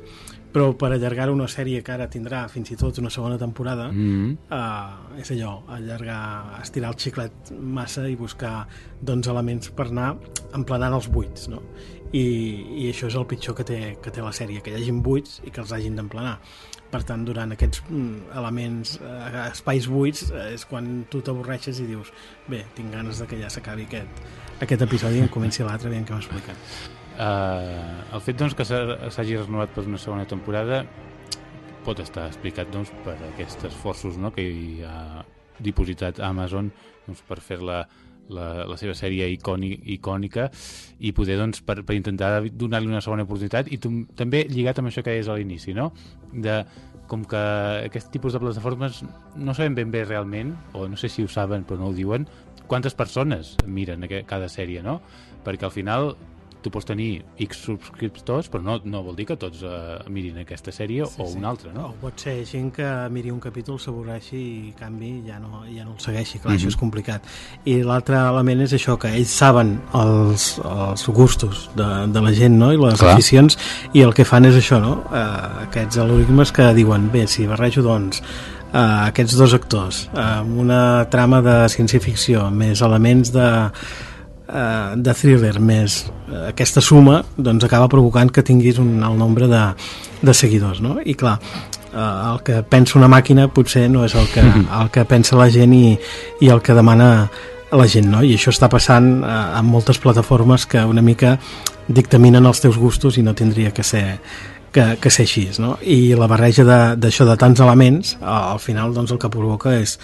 [SPEAKER 9] però per allargar una sèrie que ara tindrà fins i tot una segona temporada mm -hmm. uh, és allò, allargar estirar el xiclet massa i buscar doncs, elements per anar emplenant els buits no? I, i això és el pitjor que té, que té la sèrie que hi hagin buits i que els hagin d'emplenar per tant, durant aquests mm, elements, eh, espais buits, eh, és quan tu t'avorreixes i dius bé, tinc ganes de que ja s'acabi aquest, aquest episodi i em comenci l'altre, aviam què m'expliquen.
[SPEAKER 4] Uh, el fet doncs, que s'hagi renovat per una segona temporada pot estar explicat doncs, per aquests esforços no?, que hi ha dipositat a Amazon doncs, per fer-la la, la seva sèrie icònic, icònica i poder, doncs, per, per intentar donar-li una segona oportunitat i també lligat amb això que deies a l'inici, no? De com que aquest tipus de plataformes no sabem ben bé realment, o no sé si ho saben però no ho diuen, quantes persones miren cada sèrie, no? Perquè al final tu pots tenir X subscriptors, però no, no vol dir que tots uh, mirin aquesta sèrie sí, o sí. una altra, no?
[SPEAKER 9] O pot ser gent que miri un capítol, s'avorreixi i canvi ja no, ja no el segueixi, clar, mm -hmm. això és complicat. I l'altre element és això, que ells saben els, els gustos de, de la gent, no?, i les clar. aficions, i el que fan és això, no?, uh, aquests algoritmes que diuen, bé, si barrejo, doncs, uh, aquests dos actors, uh, amb una trama de ciència-ficció, més elements de eh, de thriller més eh, aquesta suma doncs acaba provocant que tinguis un alt nombre de, de seguidors no? i clar, eh, el que pensa una màquina potser no és el que, el que pensa la gent i, i el que demana la gent, no? I això està passant eh, en moltes plataformes que una mica dictaminen els teus gustos i no tindria que ser que, que ser així, no? I la barreja d'això de, de tants elements, al final doncs el que provoca és,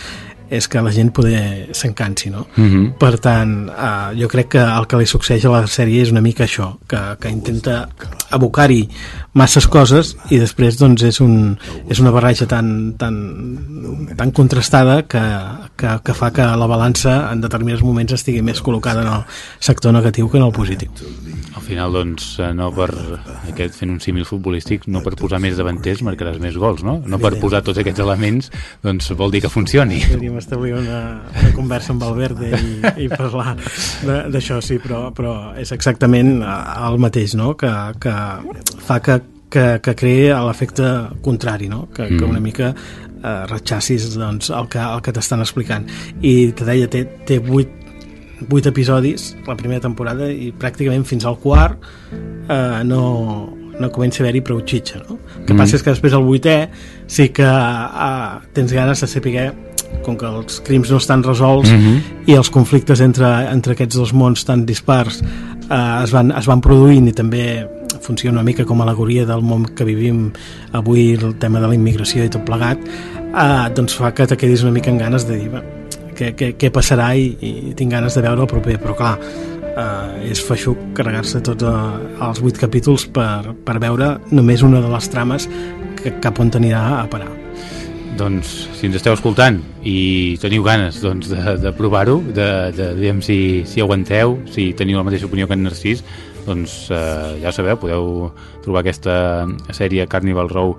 [SPEAKER 9] és que la gent poder s'encansi, no?
[SPEAKER 1] Mm -hmm.
[SPEAKER 9] Per tant, eh, jo crec que el que li succeeix a la sèrie és una mica això, que, que intenta abocar-hi masses coses i després doncs és, un, és una barreja tan, tan, tan contrastada que, que, que fa que la balança en determinats moments estigui més col·locada en el sector negatiu que en el positiu.
[SPEAKER 1] Al final, doncs, eh, no per aquest, fent un símil futbolístic, no per posar més davanters marcaràs més gols, no? No per posar tots aquests elements, doncs vol dir que funcioni.
[SPEAKER 9] Podríem establir una, una conversa amb Valverde i, i parlar d'això, sí, però, però és exactament el mateix, no? Que, que fa que, que, que creï l'efecte contrari, no? Que, mm. que una mica eh, ratxassis doncs, el que, el que t'estan explicant. I te deia, té, té 8 vuit episodis la primera temporada i pràcticament fins al quart eh, no, no comença a haver-hi prou xitxa no? el que mm. passa és que després el vuitè sí que eh, tens ganes de saber com que els crims no estan resolts mm -hmm. i els conflictes entre, entre aquests dos mons tan dispars eh, es, van, es van produint i també funciona una mica com a alegoria del món que vivim avui, el tema de la immigració i tot plegat, eh, doncs fa que te quedis una mica en ganes de dir què, què, què passarà? I, i tinc ganes de veure el proper però clar, eh, és feixuc carregar-se tots eh, els vuit capítols per, per veure només una de les trames que cap on anirà a parar.
[SPEAKER 1] Doncs si ens esteu escoltant i teniu ganes doncs, de, de provar-ho de, de, de si, si aguanteu si teniu la mateixa opinió que en Narcís doncs eh, ja ho sabeu, podeu trobar aquesta sèrie Carnival Row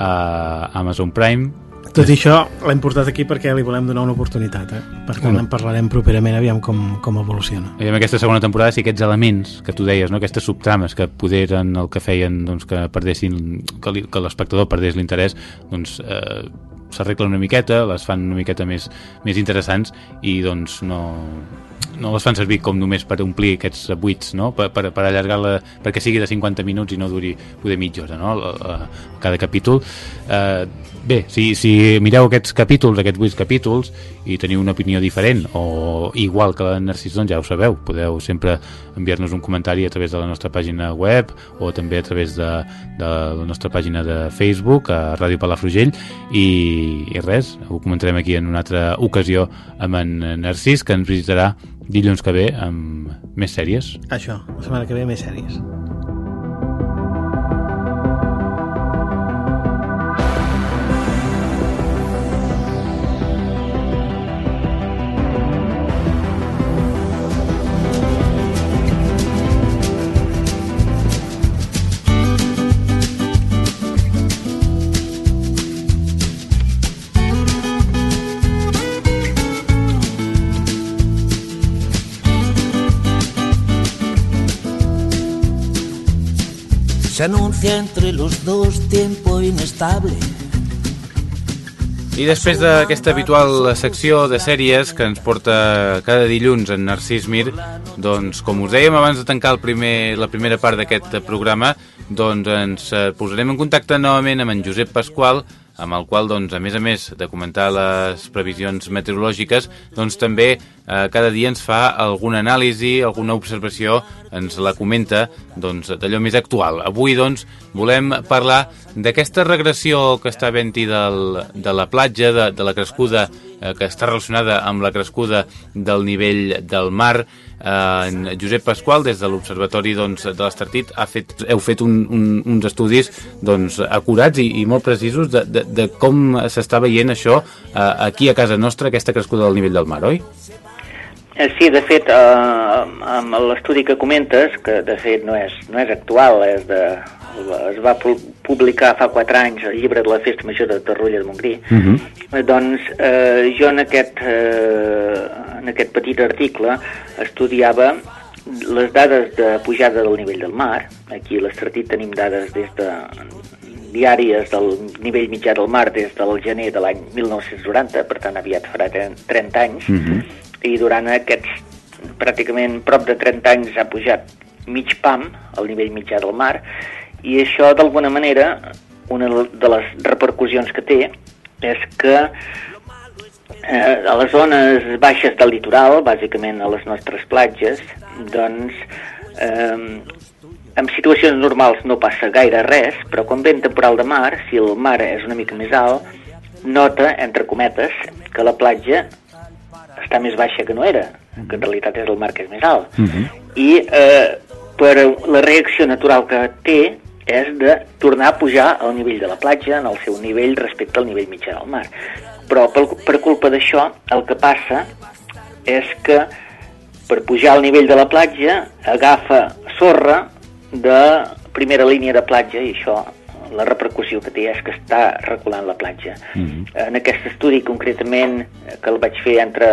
[SPEAKER 1] a Amazon Prime
[SPEAKER 9] tot i això l'hem portat aquí perquè li volem donar una oportunitat, eh? per tant en parlarem properament aviam com, com evoluciona.
[SPEAKER 1] I en aquesta segona temporada si aquests elements que tu deies, no? aquestes subtrames que poderen el que feien doncs, que perdessin que l'espectador perdés l'interès doncs eh, s'arreglen una miqueta, les fan una miqueta més, més interessants i doncs no, no les fan servir com només per omplir aquests buits, no? per, per, per allargar-la perquè sigui de 50 minuts i no duri poder mitja hora, no? cada capítol. Eh, bé, si, si mireu aquests capítols, aquests 8 capítols, i teniu una opinió diferent o igual que la de Narcís, doncs ja ho sabeu, podeu sempre enviar-nos un comentari a través de la nostra pàgina web o també a través de, de la nostra pàgina de Facebook, a Ràdio Palafrugell, i, i res, ho comentarem aquí en una altra ocasió amb en Narcís, que ens visitarà dilluns que ve amb més sèries.
[SPEAKER 9] Això, la setmana que ve més sèries.
[SPEAKER 10] Se anuncia entre los dos tiempo inestable.
[SPEAKER 1] I després d'aquesta habitual secció de sèries que ens porta cada dilluns en Narcís Mir, doncs com us dèiem abans de tancar el primer, la primera part d'aquest programa, doncs ens eh, posarem en contacte novament amb en Josep Pasqual, amb el qual, doncs, a més a més de comentar les previsions meteorològiques, doncs també eh, cada dia ens fa alguna anàlisi, alguna observació, ens la comenta doncs, d'allò més actual. Avui, doncs, volem parlar d'aquesta regressió que està havent-hi de la platja, de, de la crescuda eh, que està relacionada amb la crescuda del nivell del mar, eh, Josep Pasqual, des de l'Observatori doncs, de l'Estartit, ha fet, heu fet un, un, uns estudis doncs, acurats i, i molt precisos de, de, de com s'està veient això eh, aquí a casa nostra, aquesta crescuda del nivell del mar, oi?
[SPEAKER 5] Eh, sí, de fet, eh, amb l'estudi que comentes, que de fet no és, no és actual, és de, es va publicar fa 4 anys el llibre de la Festa Major de Torrolla de Montgrí, uh
[SPEAKER 1] Mhm.
[SPEAKER 5] -huh. doncs eh, jo en aquest, eh, en aquest petit article estudiava les dades de pujada del nivell del mar. Aquí a l'Estratit tenim dades des de diàries del nivell mitjà del mar des del gener de l'any 1990, per tant aviat farà 30 anys,
[SPEAKER 1] Mm -hmm.
[SPEAKER 5] i durant aquests pràcticament prop de 30 anys ha pujat mig pam al nivell mitjà del mar, i això d'alguna manera, una de les repercussions que té és que eh, a les zones baixes del litoral, bàsicament a les nostres platges, doncs eh, en situacions normals no passa gaire res, però quan ve en temporal de mar, si el mar és una mica més alt, nota, entre cometes, que la platja està més baixa que no era, que en realitat és el mar que és més alt.
[SPEAKER 4] Uh -huh.
[SPEAKER 5] I eh, per la reacció natural que té és de tornar a pujar al nivell de la platja, en el seu nivell respecte al nivell mitjà del mar. Però per, per culpa d'això, el que passa és que per pujar al nivell de la platja agafa sorra de primera línia de platja i això la repercussió que té és que està reculant la platja. Mm -hmm. En aquest estudi concretament que el vaig fer entre...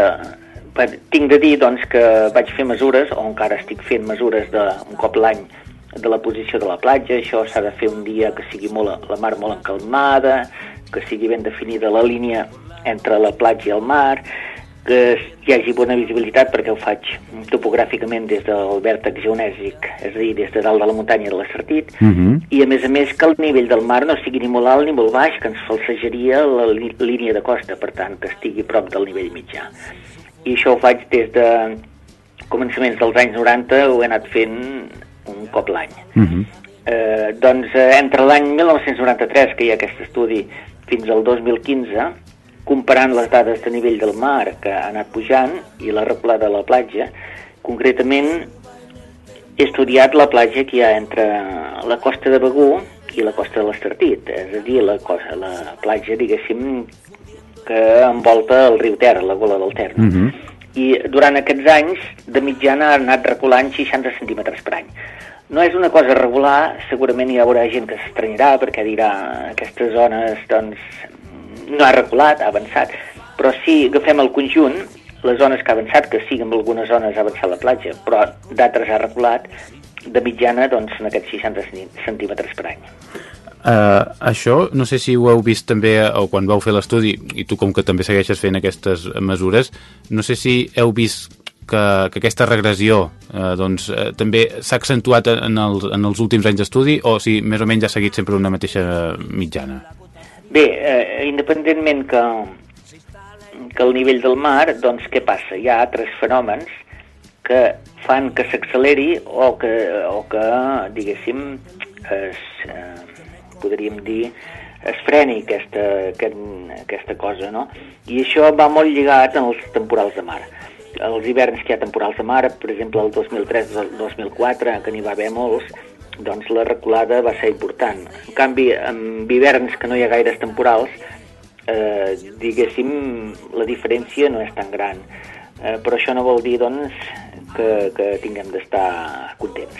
[SPEAKER 5] Tinc de dir doncs, que vaig fer mesures, o encara estic fent mesures de, un cop l'any de la posició de la platja, això s'ha de fer un dia que sigui molt, la mar molt encalmada, que sigui ben definida la línia entre la platja i el mar, que hi hagi bona visibilitat perquè ho faig topogràficament des del vèrtex geonèsic, és a dir, des de dalt de la muntanya de l'Assertit,
[SPEAKER 4] uh -huh.
[SPEAKER 5] i a més a més que el nivell del mar no sigui ni molt alt ni molt baix, que ens falsejaria la línia de costa, per tant, que estigui prop del nivell mitjà. I això ho faig des de començaments dels anys 90, ho he anat fent un cop l'any.
[SPEAKER 4] Uh -huh.
[SPEAKER 5] eh, doncs eh, entre l'any 1993, que hi ha aquest estudi, fins al 2015, comparant les dades de nivell del mar que ha anat pujant i la replada de la platja, concretament he estudiat la platja que hi ha entre la costa de Begú i la costa de l'Estartit, és a dir, la, cosa, la platja, diguéssim, que envolta el riu Ter, la gola del Ter.
[SPEAKER 4] Uh -huh.
[SPEAKER 5] I durant aquests anys, de mitjana, ha anat reculant 60 centímetres per any. No és una cosa regular, segurament hi haurà gent que s'estranyarà perquè dirà aquestes zones doncs, no ha reculat, ha avançat, però si agafem el conjunt, les zones que ha avançat, que sí, en algunes zones ha avançat la platja, però d'altres ha reculat, de mitjana doncs, són aquests 60 centímetres per any.
[SPEAKER 4] Uh, això, no sé si ho heu vist també o quan vau fer l'estudi, i tu com que també segueixes fent aquestes mesures, no sé si heu vist que, que aquesta regressió eh, doncs, eh, també s'ha accentuat en els, en els últims anys d'estudi o si més o menys ha seguit sempre una mateixa mitjana?
[SPEAKER 5] Bé, eh, independentment que, que el nivell del mar, doncs què passa? Hi ha altres fenòmens que fan que s'acceleri o que, o que, diguéssim, es, eh, podríem dir, es freni aquesta, aquest, aquesta cosa, no? I això va molt lligat als temporals de mar. Els hiverns que hi ha temporals de mar, per exemple, el 2003-2004, que n'hi va haver molts, doncs la reculada va ser important. En canvi, en hiverns que no hi ha gaires temporals, eh, diguéssim, la diferència no és tan gran. Eh, però això no vol dir, doncs, que, que tinguem d'estar contents.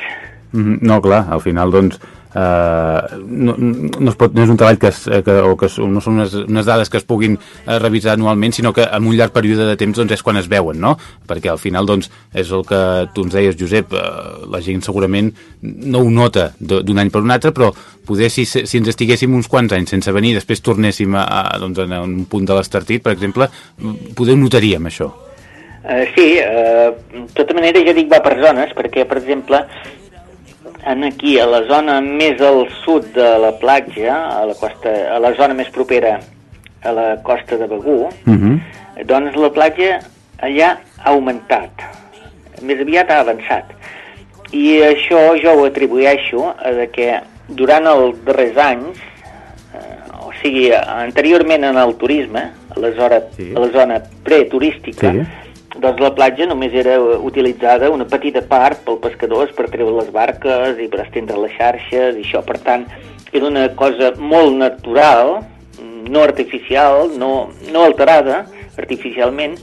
[SPEAKER 4] Mm, no, clar, al final, doncs, eh, no, no, es pot, no és un treball que, es, que, o que no són unes, unes dades que es puguin eh, revisar anualment, sinó que en un llarg període de temps doncs, és quan es veuen, no? Perquè al final doncs, és el que tu ens deies, Josep, eh, la gent segurament no ho nota d'un any per un altre, però poder si, si ens estiguéssim uns quants anys sense venir, després tornéssim a, a, doncs, a un punt de l'estartit, per exemple, poder notaríem, això.
[SPEAKER 5] Sí, uh, de tota manera ja dic va per zones, perquè, per exemple, en aquí, a la zona més al sud de la platja, a la, costa, a la zona més propera a la costa de Begú, uh
[SPEAKER 4] -huh.
[SPEAKER 5] doncs la platja allà ha augmentat, més aviat ha avançat. I això jo ho atribueixo a de que durant els darrers anys, eh, o sigui, anteriorment en el turisme, a la zona, sí. a la zona preturística, sí doncs la platja només era utilitzada una petita part pels pescadors per treure les barques i per estendre les xarxes i això, per tant, era una cosa molt natural, no artificial, no, no alterada artificialment,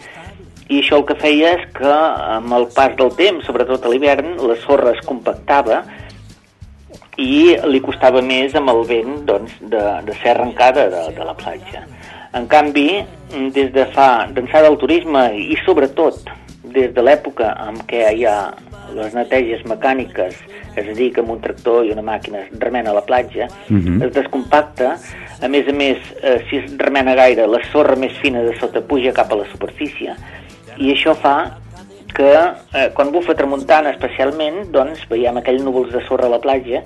[SPEAKER 5] i això el que feia és que amb el pas del temps, sobretot a l'hivern, la sorra es compactava i li costava més amb el vent doncs, de, de ser arrencada de, de la platja. En canvi, des de fa d'ençà del turisme i sobretot des de l'època en què hi ha les neteges mecàniques, és a dir, que amb un tractor i una màquina es remena a la platja,
[SPEAKER 4] uh -huh.
[SPEAKER 5] es descompacta, a més a més, eh, si es remena gaire, la sorra més fina de sota puja cap a la superfície, i això fa que eh, quan bufa tramuntana especialment, doncs veiem aquells núvols de sorra a la platja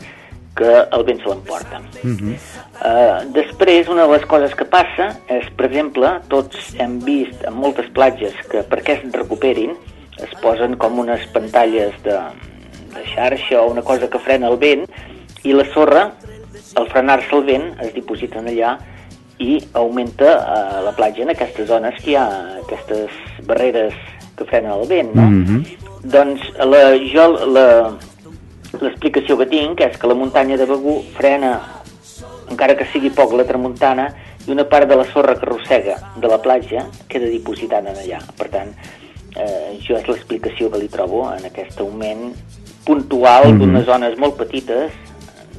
[SPEAKER 5] que el vent se l'emporta.
[SPEAKER 4] Uh -huh.
[SPEAKER 5] uh, després, una de les coses que passa és, per exemple, tots hem vist en moltes platges que perquè es recuperin es posen com unes pantalles de, de xarxa o una cosa que frena el vent i la sorra, al frenar-se el vent, es dipositen allà i augmenta eh, la platja en aquestes zones que hi ha aquestes barreres que frenen el vent, no?
[SPEAKER 1] Mm -hmm.
[SPEAKER 5] Doncs la, jo la, l'explicació que tinc és que la muntanya de Begú frena, encara que sigui poc la tramuntana, i una part de la sorra que arrossega de la platja queda dipositada allà. Per tant, eh, jo és l'explicació que li trobo en aquest augment puntual mm -hmm. d'unes zones molt petites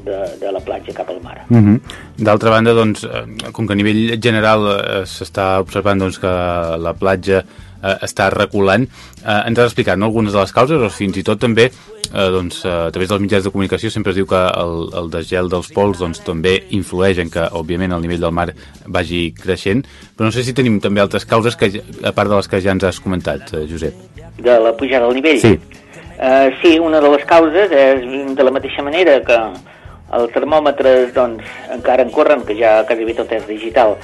[SPEAKER 5] de, de la platja cap al mar.
[SPEAKER 1] Uh -huh. D'altra banda, doncs, eh, com que a nivell general eh, s'està observant doncs, que la platja eh, està reculant, eh, ens has explicat no, algunes de les causes, o fins i tot també eh, doncs, a través dels mitjans de comunicació sempre es diu que el, el desgel dels pols doncs, també influeix en que, òbviament, el nivell del mar vagi creixent, però no sé si tenim també altres causes, que, a part de les que ja ens has comentat, eh, Josep.
[SPEAKER 5] De la pujada del nivell?
[SPEAKER 1] Sí.
[SPEAKER 5] Uh, sí, una de les causes és de la mateixa manera que els termòmetres doncs, encara en corren, que ja quasi tot és digital,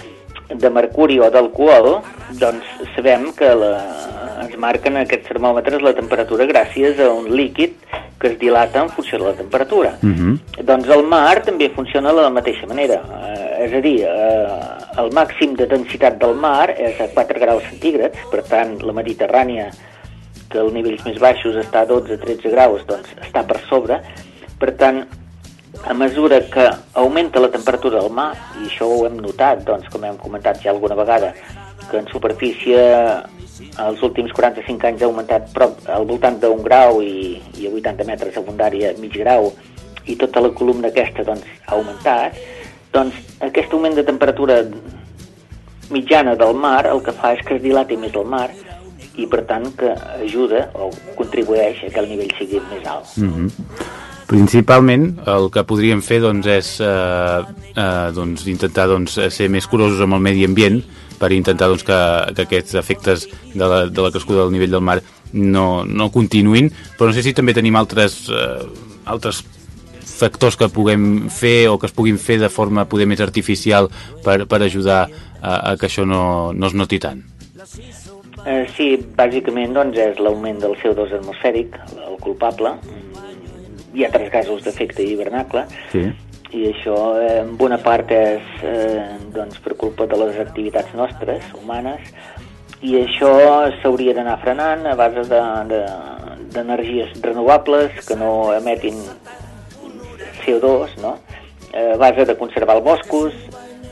[SPEAKER 5] de mercuri o d'alcohol, doncs sabem que la, ens marquen aquests termòmetres la temperatura gràcies a un líquid que es dilata en funció de la temperatura.
[SPEAKER 1] Uh -huh.
[SPEAKER 5] Doncs el mar també funciona de la mateixa manera. Eh, és a dir, eh, el màxim de densitat del mar és a 4 graus centígrads, per tant, la Mediterrània, que als nivells més baixos està a 12-13 graus, doncs està per sobre. Per tant, a mesura que augmenta la temperatura del mar, i això ho hem notat, doncs, com hem comentat ja alguna vegada, que en superfície els últims 45 anys ha augmentat prop al voltant d'un grau i, i a 80 metres a fundària mig grau i tota la columna aquesta doncs, ha augmentat, doncs aquest augment de temperatura mitjana del mar el que fa és que es dilati més el mar i per tant que ajuda o contribueix a que el nivell sigui més alt.
[SPEAKER 1] Mm -hmm. Principalment el que podríem fer doncs, és eh, eh, doncs, intentar doncs, ser més curosos amb el medi ambient per intentar doncs, que, que aquests efectes de la, de la crescuda del nivell del mar no, no continuïn, però no sé si també tenim altres, eh, altres factors que puguem fer o que es puguin fer de forma poder més artificial per, per ajudar a, a que això no, no es noti tant.
[SPEAKER 5] Eh, sí, bàsicament doncs, és l'augment del CO2 atmosfèric, el culpable. Hi ha tres gasos d'efecte hivernacle,
[SPEAKER 1] Sí.
[SPEAKER 5] i això eh, en bona part és eh, doncs, per culpa de les activitats nostres, humanes, i això s'hauria d'anar frenant a base d'energies de, de, renovables que no emetin CO2, no? Eh, a base de conservar els boscos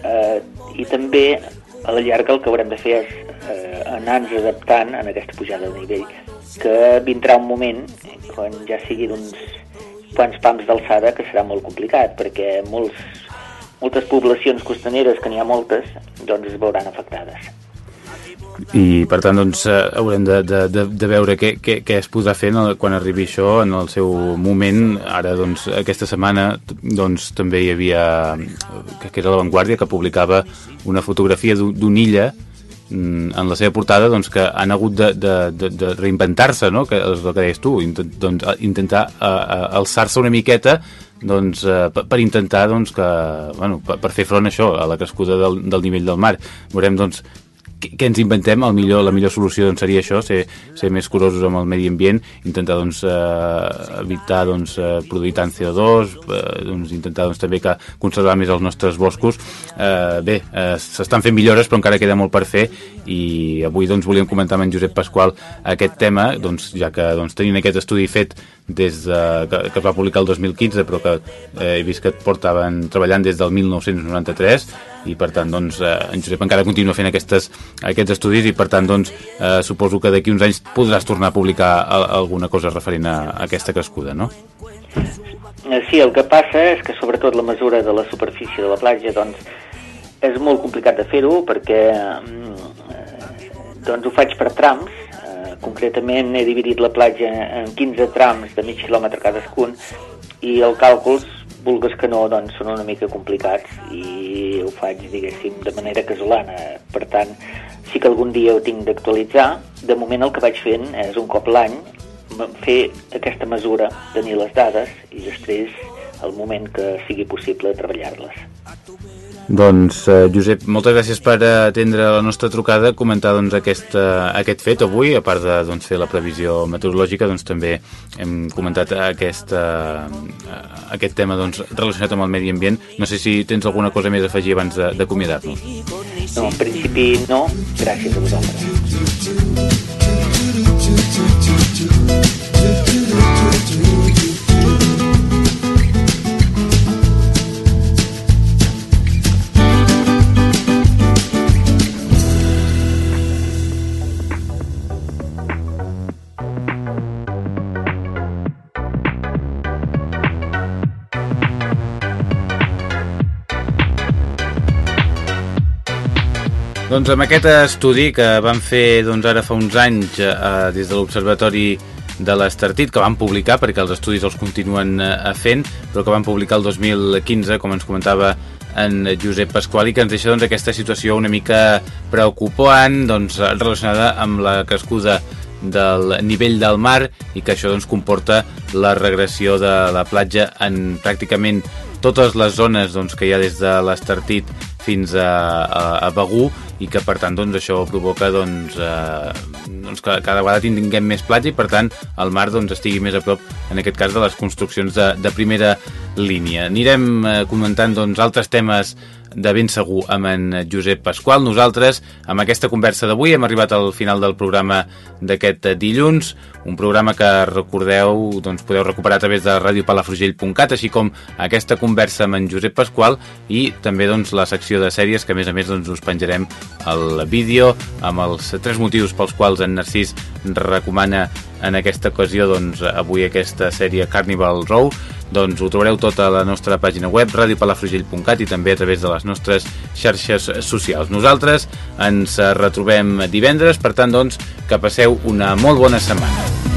[SPEAKER 5] eh, i també a la llarga el que haurem de fer és eh, anar-nos adaptant en aquesta pujada de nivell que vindrà un moment quan ja sigui d'uns quants pams d'alçada que serà molt complicat perquè molts, moltes poblacions costaneres, que n'hi ha moltes, doncs es veuran afectades.
[SPEAKER 1] i per tant doncs, eh, haurem de, de, de, de veure què, què, què es podrà fer el, quan arribi això en el seu moment ara doncs, aquesta setmana doncs, també hi havia que era La Vanguardia que publicava una fotografia d'un- d'una illa en la seva portada doncs, que han hagut de, de, de, de reinventar-se no? que és el que deies tu intent, doncs, intentar uh, uh, alçar-se una miqueta doncs, uh, per, per intentar doncs, que, bueno, per, per fer front a això, a la crescuda del, del nivell del mar veurem doncs, què, ens inventem, el millor, la millor solució doncs, seria això, ser, ser més curosos amb el medi ambient, intentar doncs, eh, evitar doncs, eh, produir tant CO2, eh, doncs, intentar doncs, també que conservar més els nostres boscos. Eh, bé, eh, s'estan fent millores, però encara queda molt per fer i avui doncs, volíem comentar amb en Josep Pasqual aquest tema, doncs, ja que doncs, tenint aquest estudi fet des de, que, que es va publicar el 2015 però que eh, he vist que portaven treballant des del 1993 i per tant doncs, eh, en Josep encara continua fent aquestes, aquests estudis i per tant doncs, eh, suposo que d'aquí uns anys podràs tornar a publicar a, alguna cosa referent a, a aquesta crescuda, no?
[SPEAKER 5] Sí, el que passa és que sobretot la mesura de la superfície de la platja doncs, és molt complicat de fer-ho perquè mm, eh, doncs ho faig per trams, eh, concretament he dividit la platja en 15 trams de mig quilòmetre cadascun i els càlculs, vulgues que no, doncs són una mica complicats i ho faig, diguéssim, de manera casolana. Per tant, sí que algun dia ho tinc d'actualitzar. De moment el que vaig fent és un cop l'any fer aquesta mesura, tenir les dades i després, al moment que sigui possible, treballar-les.
[SPEAKER 1] Doncs, eh, Josep, moltes gràcies per atendre la nostra trucada, comentar doncs, aquest, eh, aquest fet avui, a part de doncs, fer la previsió meteorològica, doncs, també hem comentat aquest, eh, aquest tema doncs, relacionat amb el medi ambient. No sé si tens alguna cosa més a afegir abans d'acomiadar-nos.
[SPEAKER 5] No, en principi no. Gràcies a vosaltres.
[SPEAKER 1] Doncs amb aquest estudi que van fer doncs, ara fa uns anys eh, des de l'Observatori de l'Estartit, que van publicar, perquè els estudis els continuen eh, fent, però que van publicar el 2015, com ens comentava en Josep Pasqual, i que ens deixa doncs, aquesta situació una mica preocupant doncs, relacionada amb la crescuda del nivell del mar i que això doncs, comporta la regressió de la platja en pràcticament totes les zones doncs, que hi ha des de l'Estartit fins a, a, a Begú i que per tant doncs, això provoca doncs, eh, doncs que cada vegada tinguem més platja i per tant el mar doncs, estigui més a prop en aquest cas de les construccions de, de primera línia. Anirem eh, comentant doncs, altres temes de ben segur amb en Josep Pasqual. Nosaltres, amb aquesta conversa d'avui, hem arribat al final del programa d'aquest dilluns, un programa que recordeu, doncs podeu recuperar a través de radiopalafrugell.cat, així com aquesta conversa amb en Josep Pasqual i també doncs, la secció de sèries que a més a més doncs, us penjarem el vídeo amb els tres motius pels quals en Narcís recomana en aquesta ocasió doncs, avui aquesta sèrie Carnival Row doncs ho trobareu tot a la nostra pàgina web radiopalafrugell.cat i també a través de les nostres xarxes socials. Nosaltres ens retrobem divendres, per tant, doncs, que passeu una molt bona setmana.